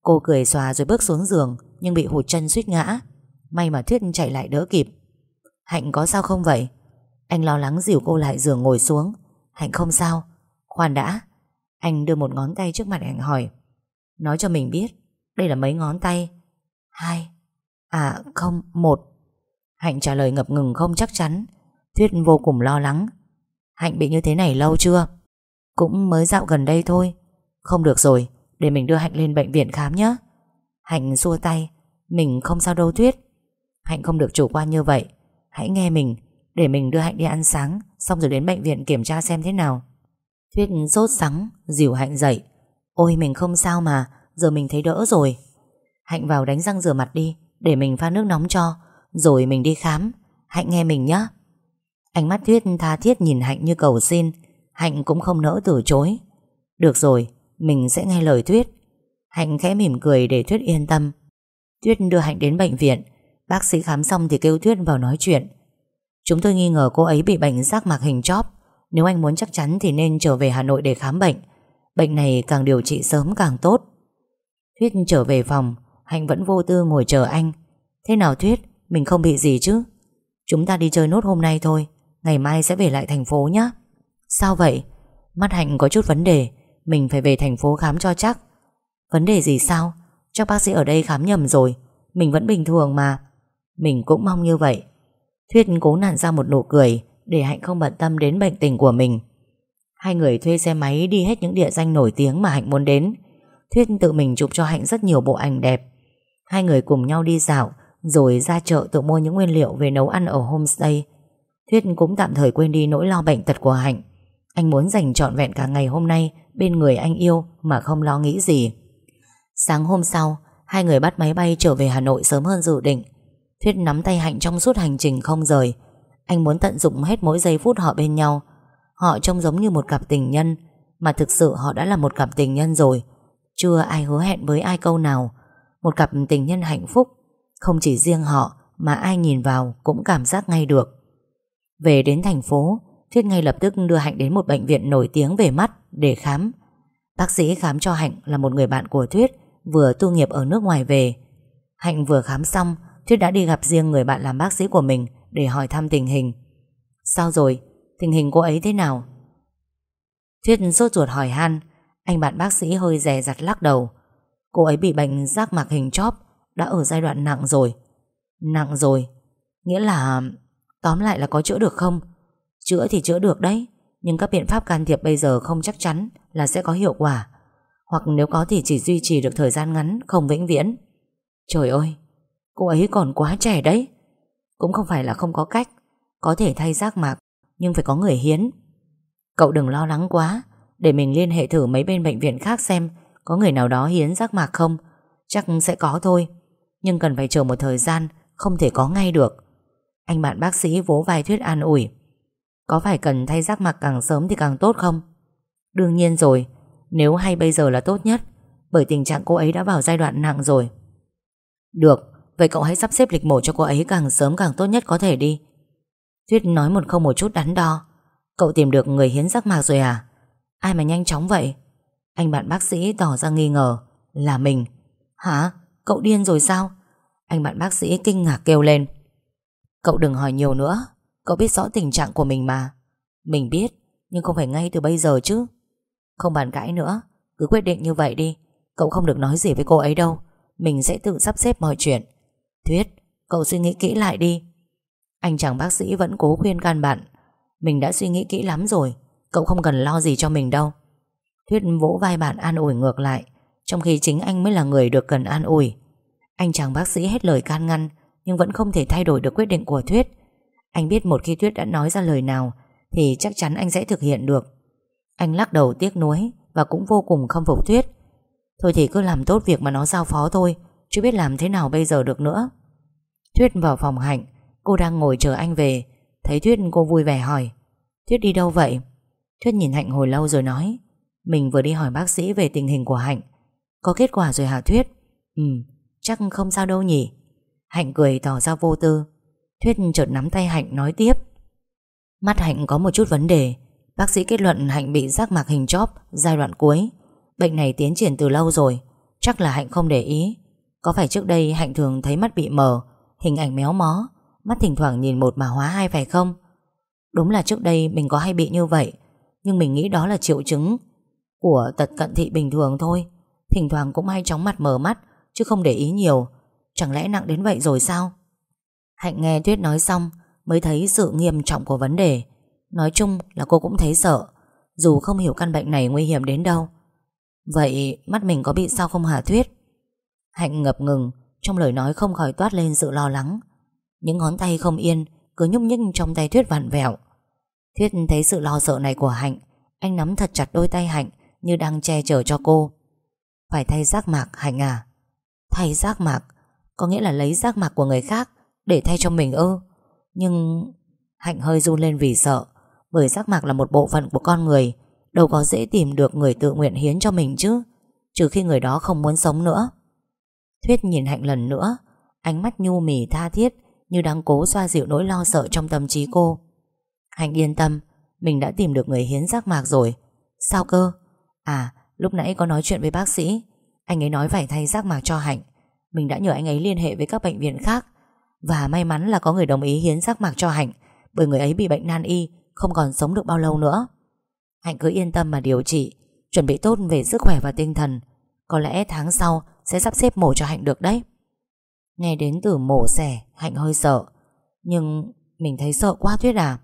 Cô cười xòa rồi bước xuống giường, Nhưng bị hụt chân suýt ngã. May mà Thuyết chạy lại đỡ kịp. Hạnh có sao không vậy? Anh lo lắng dìu cô lại giường ngồi xuống. Hạnh không sao. Khoan đã. Anh đưa một ngón tay trước mặt Hạnh hỏi. Nói cho mình biết, Đây là mấy ngón tay? Hai. À không, một. Hạnh trả lời ngập ngừng không chắc chắn. Thuyết vô cùng lo lắng. Hạnh bị như thế này lâu chưa? Cũng mới dạo gần đây thôi. Không được rồi, Để mình đưa Hạnh lên bệnh viện khám nhé. Hạnh xua tay. Mình không sao đâu Thuyết. Hạnh không được chủ quan như vậy. Hãy nghe mình, Để mình đưa Hạnh đi ăn sáng, Xong rồi đến bệnh viện kiểm tra xem thế nào. Thuyết rốt sắng, Dìu Hạnh dậy. Ôi, mình không sao mà, Giờ mình thấy đỡ rồi. Hạnh vào đánh răng rửa mặt đi. Để mình pha nước nóng cho, Rồi mình đi khám. Hạnh nghe mình nhé Ánh mắt Thuyết tha thiết nhìn Hạnh như cầu xin. Hạnh cũng không nỡ từ chối. Được rồi, Mình sẽ nghe lời Thuyết. Hạnh khẽ mỉm cười để Thuyết yên tâm. Thuyết đưa Hạnh đến bệnh viện. Bác sĩ khám xong thì kêu Thuyết vào nói chuyện. Chúng tôi nghi ngờ cô ấy bị bệnh rác mạc hình chóp. Nếu anh muốn chắc chắn thì nên trở về Hà Nội để khám bệnh. Bệnh này càng điều trị sớm càng tốt. Thuyết trở về phòng. Hạnh vẫn vô tư ngồi chờ anh. Thế nào Thuyết? Mình không bị gì chứ? Chúng ta đi chơi nốt hôm nay thôi. Ngày mai sẽ về lại thành phố nhé Sao vậy? Mắt Hạnh có chút vấn đề. Mình phải về thành phố khám cho chắc. Vấn đề gì sao? Chắc bác sĩ ở đây khám nhầm rồi. Mình vẫn bình thường mà. Mình cũng mong như vậy. Thuyết cố nặn ra một nụ cười, Để Hạnh không bận tâm đến bệnh tình của mình. Hai người thuê xe máy đi hết những địa danh nổi tiếng mà Hạnh muốn đến. Thuyết tự mình chụp cho Hạnh rất nhiều bộ ảnh đẹp. Hai người cùng nhau đi dạo, Rồi ra chợ tự mua những nguyên liệu về nấu ăn ở homestay. Thuyết cũng tạm thời quên đi nỗi lo bệnh tật của Hạnh. Anh muốn dành trọn vẹn cả ngày hôm nay Bên người anh yêu Mà không lo nghĩ gì. Sáng hôm sau, Hai người bắt máy bay trở về Hà Nội sớm hơn dự định. Thuyết nắm tay Hạnh trong suốt hành trình không rời. Anh muốn tận dụng hết mỗi giây phút họ bên nhau. Họ trông giống như một cặp tình nhân, Mà thực sự họ đã là một cặp tình nhân rồi. Chưa ai hứa hẹn với ai câu nào. Một cặp tình nhân hạnh phúc Không chỉ riêng họ Mà ai nhìn vào cũng cảm giác ngay được Về đến thành phố Thuyết ngay lập tức đưa Hạnh đến một bệnh viện nổi tiếng về mắt để khám. Bác sĩ khám cho Hạnh là một người bạn của Thuyết vừa tu nghiệp ở nước ngoài về. Hạnh vừa khám xong, Thuyết đã đi gặp riêng người bạn làm bác sĩ của mình để hỏi thăm tình hình. Sao rồi? Tình hình cô ấy thế nào? Thuyết sốt ruột hỏi han, anh bạn bác sĩ hơi rè rặt lắc đầu. Cô ấy bị bệnh giác mạc hình chóp, đã ở giai đoạn nặng rồi. Nặng rồi, nghĩa là... Tóm lại là có chữa được không? Chữa thì chữa được đấy, nhưng các biện pháp can thiệp bây giờ không chắc chắn là sẽ có hiệu quả. Hoặc nếu có thì chỉ duy trì được thời gian ngắn, không vĩnh viễn. Trời ơi, cô ấy còn quá trẻ đấy. Cũng không phải là không có cách, có thể thay giác mạc, nhưng phải có người hiến. Cậu đừng lo lắng quá, để mình liên hệ thử mấy bên bệnh viện khác xem có người nào đó hiến giác mạc không. Chắc sẽ có thôi, nhưng cần phải chờ một thời gian, không thể có ngay được. Anh bạn bác sĩ vỗ vai Thuyết an ủi. Có phải cần thay giác mạc càng sớm thì càng tốt không? Đương nhiên rồi, nếu hay bây giờ là tốt nhất, bởi tình trạng cô ấy đã vào giai đoạn nặng rồi. Được, vậy cậu hãy sắp xếp lịch mổ cho cô ấy càng sớm càng tốt nhất có thể đi. Thuyết nói một không một chút đắn đo. Cậu tìm được người hiến giác mạc rồi à? Ai mà nhanh chóng vậy? Anh bạn bác sĩ tỏ ra nghi ngờ. Là mình. Hả? Cậu điên rồi sao? Anh bạn bác sĩ kinh ngạc kêu lên. Cậu đừng hỏi nhiều nữa. Cậu biết rõ tình trạng của mình mà. Mình biết, nhưng không phải ngay từ bây giờ chứ. Không bàn cãi nữa. Cứ quyết định như vậy đi. Cậu không được nói gì với cô ấy đâu. Mình sẽ tự sắp xếp mọi chuyện. Thuyết, cậu suy nghĩ kỹ lại đi. Anh chàng bác sĩ vẫn cố khuyên can bạn. Mình đã suy nghĩ kỹ lắm rồi. Cậu không cần lo gì cho mình đâu. Thuyết vỗ vai bạn an ủi ngược lại, Trong khi chính anh mới là người được cần an ủi. Anh chàng bác sĩ hết lời can ngăn, Nhưng vẫn không thể thay đổi được quyết định của Thuyết. Anh biết một khi Thuyết đã nói ra lời nào, Thì chắc chắn anh sẽ thực hiện được. Anh lắc đầu tiếc nuối Và cũng vô cùng khâm phục Thuyết. Thôi thì cứ làm tốt việc mà nó giao phó thôi, Chứ biết làm thế nào bây giờ được nữa. Thuyết vào phòng Hạnh, Cô đang ngồi chờ anh về, Thấy Thuyết cô vui vẻ hỏi, Thuyết đi đâu vậy? Thuyết nhìn Hạnh hồi lâu rồi nói mình vừa đi hỏi bác sĩ về tình hình của Hạnh. Có kết quả rồi hả Thuyết? Ừ chắc không sao đâu nhỉ. Hạnh cười tỏ ra vô tư. Thuyết chợt nắm tay Hạnh nói tiếp. Mắt Hạnh có một chút vấn đề. Bác sĩ kết luận Hạnh bị giác mạc hình chóp Giai đoạn cuối. Bệnh này tiến triển từ lâu rồi. Chắc là Hạnh không để ý. Có phải trước đây Hạnh thường thấy mắt bị mờ, Hình ảnh méo mó, Mắt thỉnh thoảng nhìn một mà hóa hai phải không? Đúng là trước đây mình có hay bị như vậy, Nhưng mình nghĩ đó là triệu chứng của tật cận thị bình thường thôi. Thỉnh thoảng cũng hay chóng mặt mở mắt, Chứ không để ý nhiều. Chẳng lẽ nặng đến vậy rồi sao? Hạnh nghe Tuyết nói xong, Mới thấy sự nghiêm trọng của vấn đề. Nói chung là cô cũng thấy sợ, Dù không hiểu căn bệnh này nguy hiểm đến đâu. Vậy mắt mình có bị sao không hả Tuyết? Hạnh ngập ngừng, Trong lời nói không khỏi toát lên sự lo lắng. Những ngón tay không yên, Cứ nhúc nhích trong tay Tuyết vặn vẹo. Tuyết thấy sự lo sợ này của Hạnh, Anh nắm thật chặt đôi tay Hạnh như đang che chở cho cô. Phải thay giác mạc, Hạnh à? Thay giác mạc có nghĩa là lấy giác mạc của người khác để thay cho mình ư? Nhưng Hạnh hơi run lên vì sợ, bởi giác mạc là một bộ phận của con người, đâu có dễ tìm được người tự nguyện hiến cho mình chứ, trừ khi người đó không muốn sống nữa. Thuyết nhìn Hạnh lần nữa, ánh mắt nhu mì tha thiết như đang cố xoa dịu nỗi lo sợ trong tâm trí cô. Hạnh yên tâm, mình đã tìm được người hiến giác mạc rồi. Sao cơ? À lúc nãy có nói chuyện với bác sĩ. Anh ấy nói phải thay giác mạc cho Hạnh. Mình đã nhờ anh ấy liên hệ với các bệnh viện khác. Và may mắn là có người đồng ý hiến giác mạc cho Hạnh, Bởi người ấy bị bệnh nan y, Không còn sống được bao lâu nữa. Hạnh cứ yên tâm mà điều trị, Chuẩn bị tốt về sức khỏe và tinh thần. Có lẽ tháng sau sẽ sắp xếp mổ cho Hạnh được đấy. Nghe đến từ mổ xẻ, Hạnh hơi sợ. Nhưng mình thấy sợ quá Tuyết à.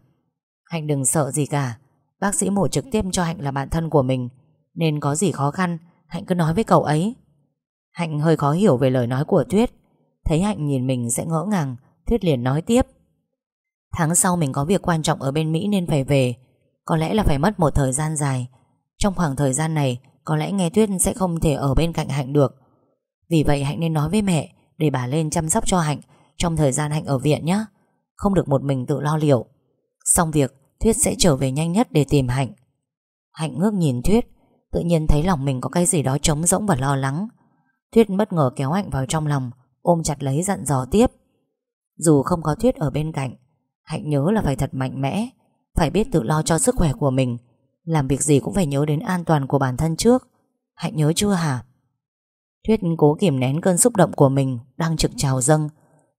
Hạnh đừng sợ gì cả. Bác sĩ mổ trực tiếp cho Hạnh là bạn thân của mình nên có gì khó khăn, Hạnh cứ nói với cậu ấy. Hạnh hơi khó hiểu về lời nói của Tuyết. Thấy Hạnh nhìn mình sẽ ngỡ ngàng, Tuyết liền nói tiếp. Tháng sau mình có việc quan trọng ở bên Mỹ nên phải về. Có lẽ là phải mất một thời gian dài. Trong khoảng thời gian này, Có lẽ nghe Tuyết sẽ không thể ở bên cạnh Hạnh được. Vì vậy Hạnh nên nói với mẹ, Để bà lên chăm sóc cho Hạnh Trong thời gian Hạnh ở viện nhé Không được một mình tự lo liệu. Xong việc, Tuyết sẽ trở về nhanh nhất để tìm Hạnh. Hạnh ngước nhìn Tuyết. Tự nhiên thấy lòng mình có cái gì đó trống rỗng và lo lắng. Thuyết bất ngờ kéo Hạnh vào trong lòng, Ôm chặt lấy dặn dò tiếp. Dù không có Thuyết ở bên cạnh, Hạnh nhớ là phải thật mạnh mẽ, Phải biết tự lo cho sức khỏe của mình. Làm việc gì cũng phải nhớ đến an toàn của bản thân trước. Hạnh nhớ chưa hả? Thuyết cố kìm nén cơn xúc động của mình Đang trực trào dâng.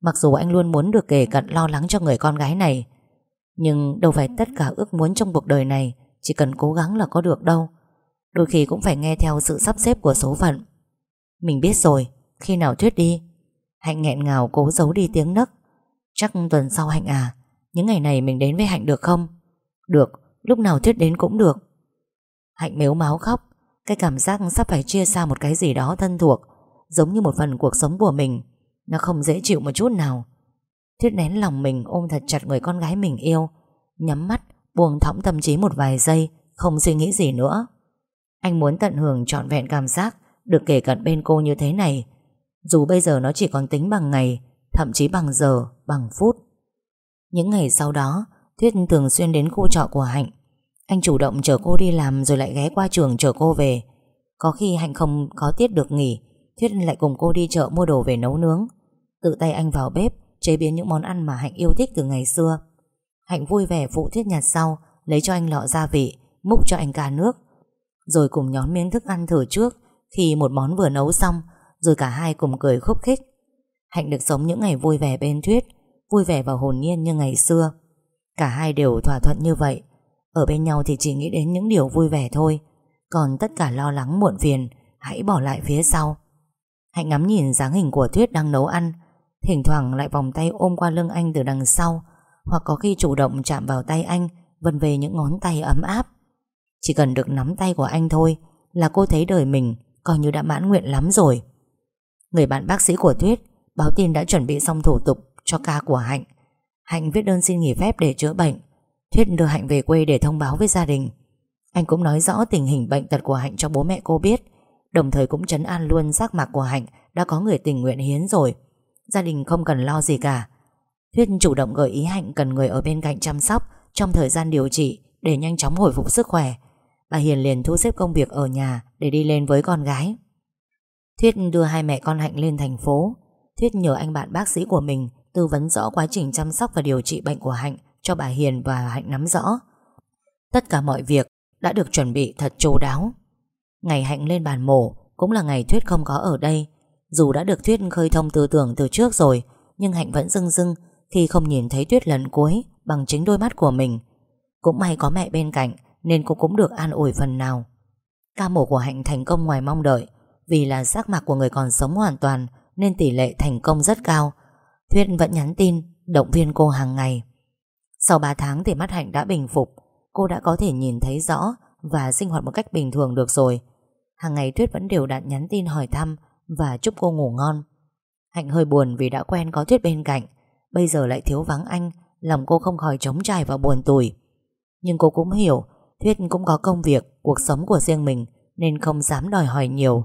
Mặc dù anh luôn muốn được kể cận lo lắng cho người con gái này, Nhưng đâu phải tất cả ước muốn trong cuộc đời này Chỉ cần cố gắng là có được đâu. Đôi khi cũng phải nghe theo sự sắp xếp của số phận. Mình biết rồi Khi nào Thuyết đi Hạnh nghẹn ngào cố giấu đi tiếng nấc. Chắc tuần sau Hạnh à Những ngày này mình đến với Hạnh được không? Được, lúc nào Thuyết đến cũng được. Hạnh mếu máu khóc Cái cảm giác sắp phải chia xa một cái gì đó thân thuộc Giống như một phần cuộc sống của mình. Nó không dễ chịu một chút nào. Thuyết nén lòng mình ôm thật chặt người con gái mình yêu Nhắm mắt Buông thõng tâm trí một vài giây Không suy nghĩ gì nữa. Anh muốn tận hưởng trọn vẹn cảm giác Được kể cận bên cô như thế này. Dù bây giờ nó chỉ còn tính bằng ngày Thậm chí bằng giờ, bằng phút. Những ngày sau đó Thuyết thường xuyên đến khu trọ của Hạnh. Anh chủ động chở cô đi làm Rồi lại ghé qua trường chở cô về. Có khi Hạnh không có tiết được nghỉ Thuyết lại cùng cô đi chợ mua đồ về nấu nướng. Tự tay anh vào bếp Chế biến những món ăn mà Hạnh yêu thích từ ngày xưa. Hạnh vui vẻ phụ Thuyết nhặt sau Lấy cho anh lọ gia vị Múc cho anh cà nước. Rồi cùng nhóm miếng thức ăn thử trước Khi một món vừa nấu xong, Rồi cả hai cùng cười khúc khích. Hạnh được sống những ngày vui vẻ bên Thuyết, Vui vẻ và hồn nhiên như ngày xưa. Cả hai đều thỏa thuận như vậy. Ở bên nhau thì chỉ nghĩ đến những điều vui vẻ thôi. Còn tất cả lo lắng muộn phiền, Hãy bỏ lại phía sau. Hạnh ngắm nhìn dáng hình của Thuyết đang nấu ăn. Thỉnh thoảng lại vòng tay ôm qua lưng anh từ đằng sau, Hoặc có khi chủ động chạm vào tay anh vần về những ngón tay ấm áp. Chỉ cần được nắm tay của anh thôi Là cô thấy đời mình Coi như đã mãn nguyện lắm rồi. Người bạn bác sĩ của Thuyết Báo tin đã chuẩn bị xong thủ tục cho ca của Hạnh. Hạnh viết đơn xin nghỉ phép để chữa bệnh. Thuyết đưa Hạnh về quê để thông báo với gia đình. Anh cũng nói rõ tình hình bệnh tật của Hạnh cho bố mẹ cô biết, Đồng thời cũng chấn an luôn giác mạc của Hạnh Đã có người tình nguyện hiến rồi. Gia đình không cần lo gì cả. Thuyết chủ động gợi ý Hạnh cần người ở bên cạnh chăm sóc Trong thời gian điều trị Để nhanh chóng hồi phục sức khỏe. Bà Hiền liền thu xếp công việc ở nhà Để đi lên với con gái Thuyết đưa hai mẹ con Hạnh lên thành phố Thuyết nhờ anh bạn bác sĩ của mình tư vấn rõ quá trình chăm sóc và điều trị bệnh của Hạnh cho bà Hiền và Hạnh nắm rõ. Tất cả mọi việc đã được chuẩn bị thật chu đáo. Ngày Hạnh lên bàn mổ cũng là ngày Thuyết không có ở đây. Dù đã được Thuyết khơi thông tư tưởng từ trước rồi, nhưng Hạnh vẫn dưng dưng khi không nhìn thấy Tuyết lần cuối bằng chính đôi mắt của mình. Cũng may có mẹ bên cạnh nên cô cũng được an ủi phần nào. Ca mổ của Hạnh thành công ngoài mong đợi vì là giác mạc của người còn sống hoàn toàn nên tỷ lệ thành công rất cao. Thuyết vẫn nhắn tin, động viên cô hàng ngày. Sau 3 tháng thì mắt Hạnh đã bình phục, cô đã có thể nhìn thấy rõ và sinh hoạt một cách bình thường được rồi. Hàng ngày Thuyết vẫn đều đặn nhắn tin hỏi thăm và chúc cô ngủ ngon. Hạnh hơi buồn vì đã quen có Thuyết bên cạnh, bây giờ lại thiếu vắng anh, lòng cô không khỏi trống trải và buồn tủi. Nhưng cô cũng hiểu, Thuyết cũng có công việc, cuộc sống của riêng mình nên không dám đòi hỏi nhiều.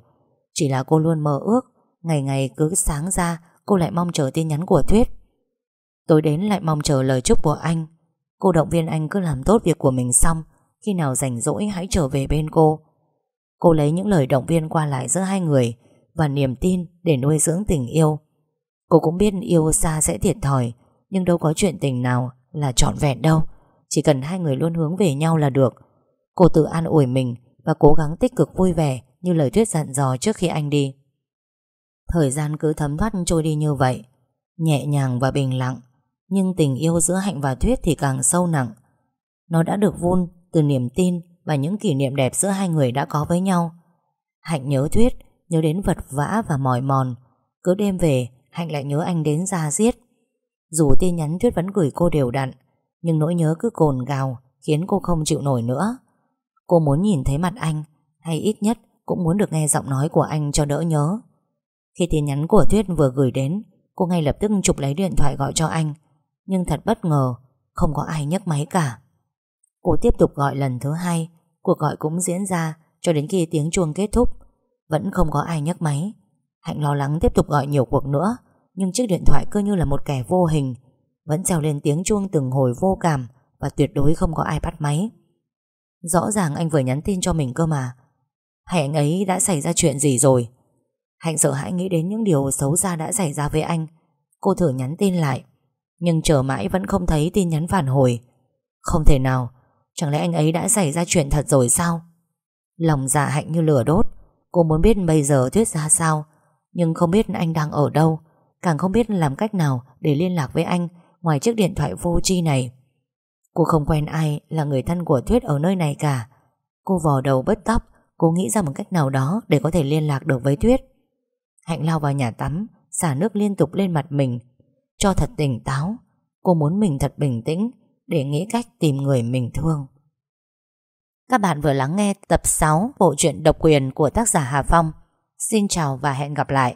Chỉ là cô luôn mơ ước Ngày ngày cứ sáng ra Cô lại mong chờ tin nhắn của Thuyết. Tối đến lại mong chờ lời chúc của anh. Cô động viên anh cứ làm tốt việc của mình xong Khi nào rảnh rỗi hãy trở về bên cô. Cô lấy những lời động viên qua lại giữa hai người Và niềm tin để nuôi dưỡng tình yêu. Cô cũng biết yêu xa sẽ thiệt thòi Nhưng đâu có chuyện tình nào là trọn vẹn đâu. Chỉ cần hai người luôn hướng về nhau là được. Cô tự an ủi mình Và cố gắng tích cực vui vẻ Như lời thuyết dặn dò trước khi anh đi. Thời gian cứ thấm thoát trôi đi như vậy, Nhẹ nhàng và bình lặng, Nhưng tình yêu giữa Hạnh và Thuyết thì càng sâu nặng. Nó đã được vun từ niềm tin Và những kỷ niệm đẹp giữa hai người đã có với nhau. Hạnh nhớ Thuyết, Nhớ đến vật vã và mỏi mòn. Cứ đêm về, Hạnh lại nhớ anh đến ra giết Dù tin nhắn Thuyết vẫn gửi cô đều đặn, Nhưng nỗi nhớ cứ cồn gào Khiến cô không chịu nổi nữa. Cô muốn nhìn thấy mặt anh, Hay ít nhất cũng muốn được nghe giọng nói của anh cho đỡ nhớ. Khi tin nhắn của thuyết vừa gửi đến, Cô ngay lập tức chụp lấy điện thoại gọi cho anh. Nhưng thật bất ngờ, Không có ai nhấc máy cả. Cô tiếp tục gọi lần thứ hai, Cuộc gọi cũng diễn ra cho đến khi tiếng chuông kết thúc. Vẫn không có ai nhấc máy. Hạnh lo lắng tiếp tục gọi nhiều cuộc nữa, Nhưng chiếc điện thoại cứ như là một kẻ vô hình. Vẫn treo lên tiếng chuông từng hồi vô cảm Và tuyệt đối không có ai bắt máy. Rõ ràng anh vừa nhắn tin cho mình cơ mà. Hay anh ấy đã xảy ra chuyện gì rồi? Hạnh sợ hãi nghĩ đến những điều xấu xa đã xảy ra với anh. Cô thử nhắn tin lại, Nhưng chờ mãi vẫn không thấy tin nhắn phản hồi. Không thể nào, Chẳng lẽ anh ấy đã xảy ra chuyện thật rồi sao? Lòng dạ hạnh như lửa đốt, Cô muốn biết bây giờ Tuyết ra sao, Nhưng không biết anh đang ở đâu, Càng không biết làm cách nào để liên lạc với anh Ngoài chiếc điện thoại vô tri này. Cô không quen ai là người thân của Tuyết ở nơi này cả. Cô vò đầu bứt tóc Cô nghĩ ra một cách nào đó Để có thể liên lạc được với Tuyết Hạnh lao vào nhà tắm, Xả nước liên tục lên mặt mình, Cho thật tỉnh táo. Cô muốn mình thật bình tĩnh Để nghĩ cách tìm người mình thương. Các bạn vừa lắng nghe tập 6 Bộ truyện độc quyền của tác giả Hà Phong. Xin chào và hẹn gặp lại.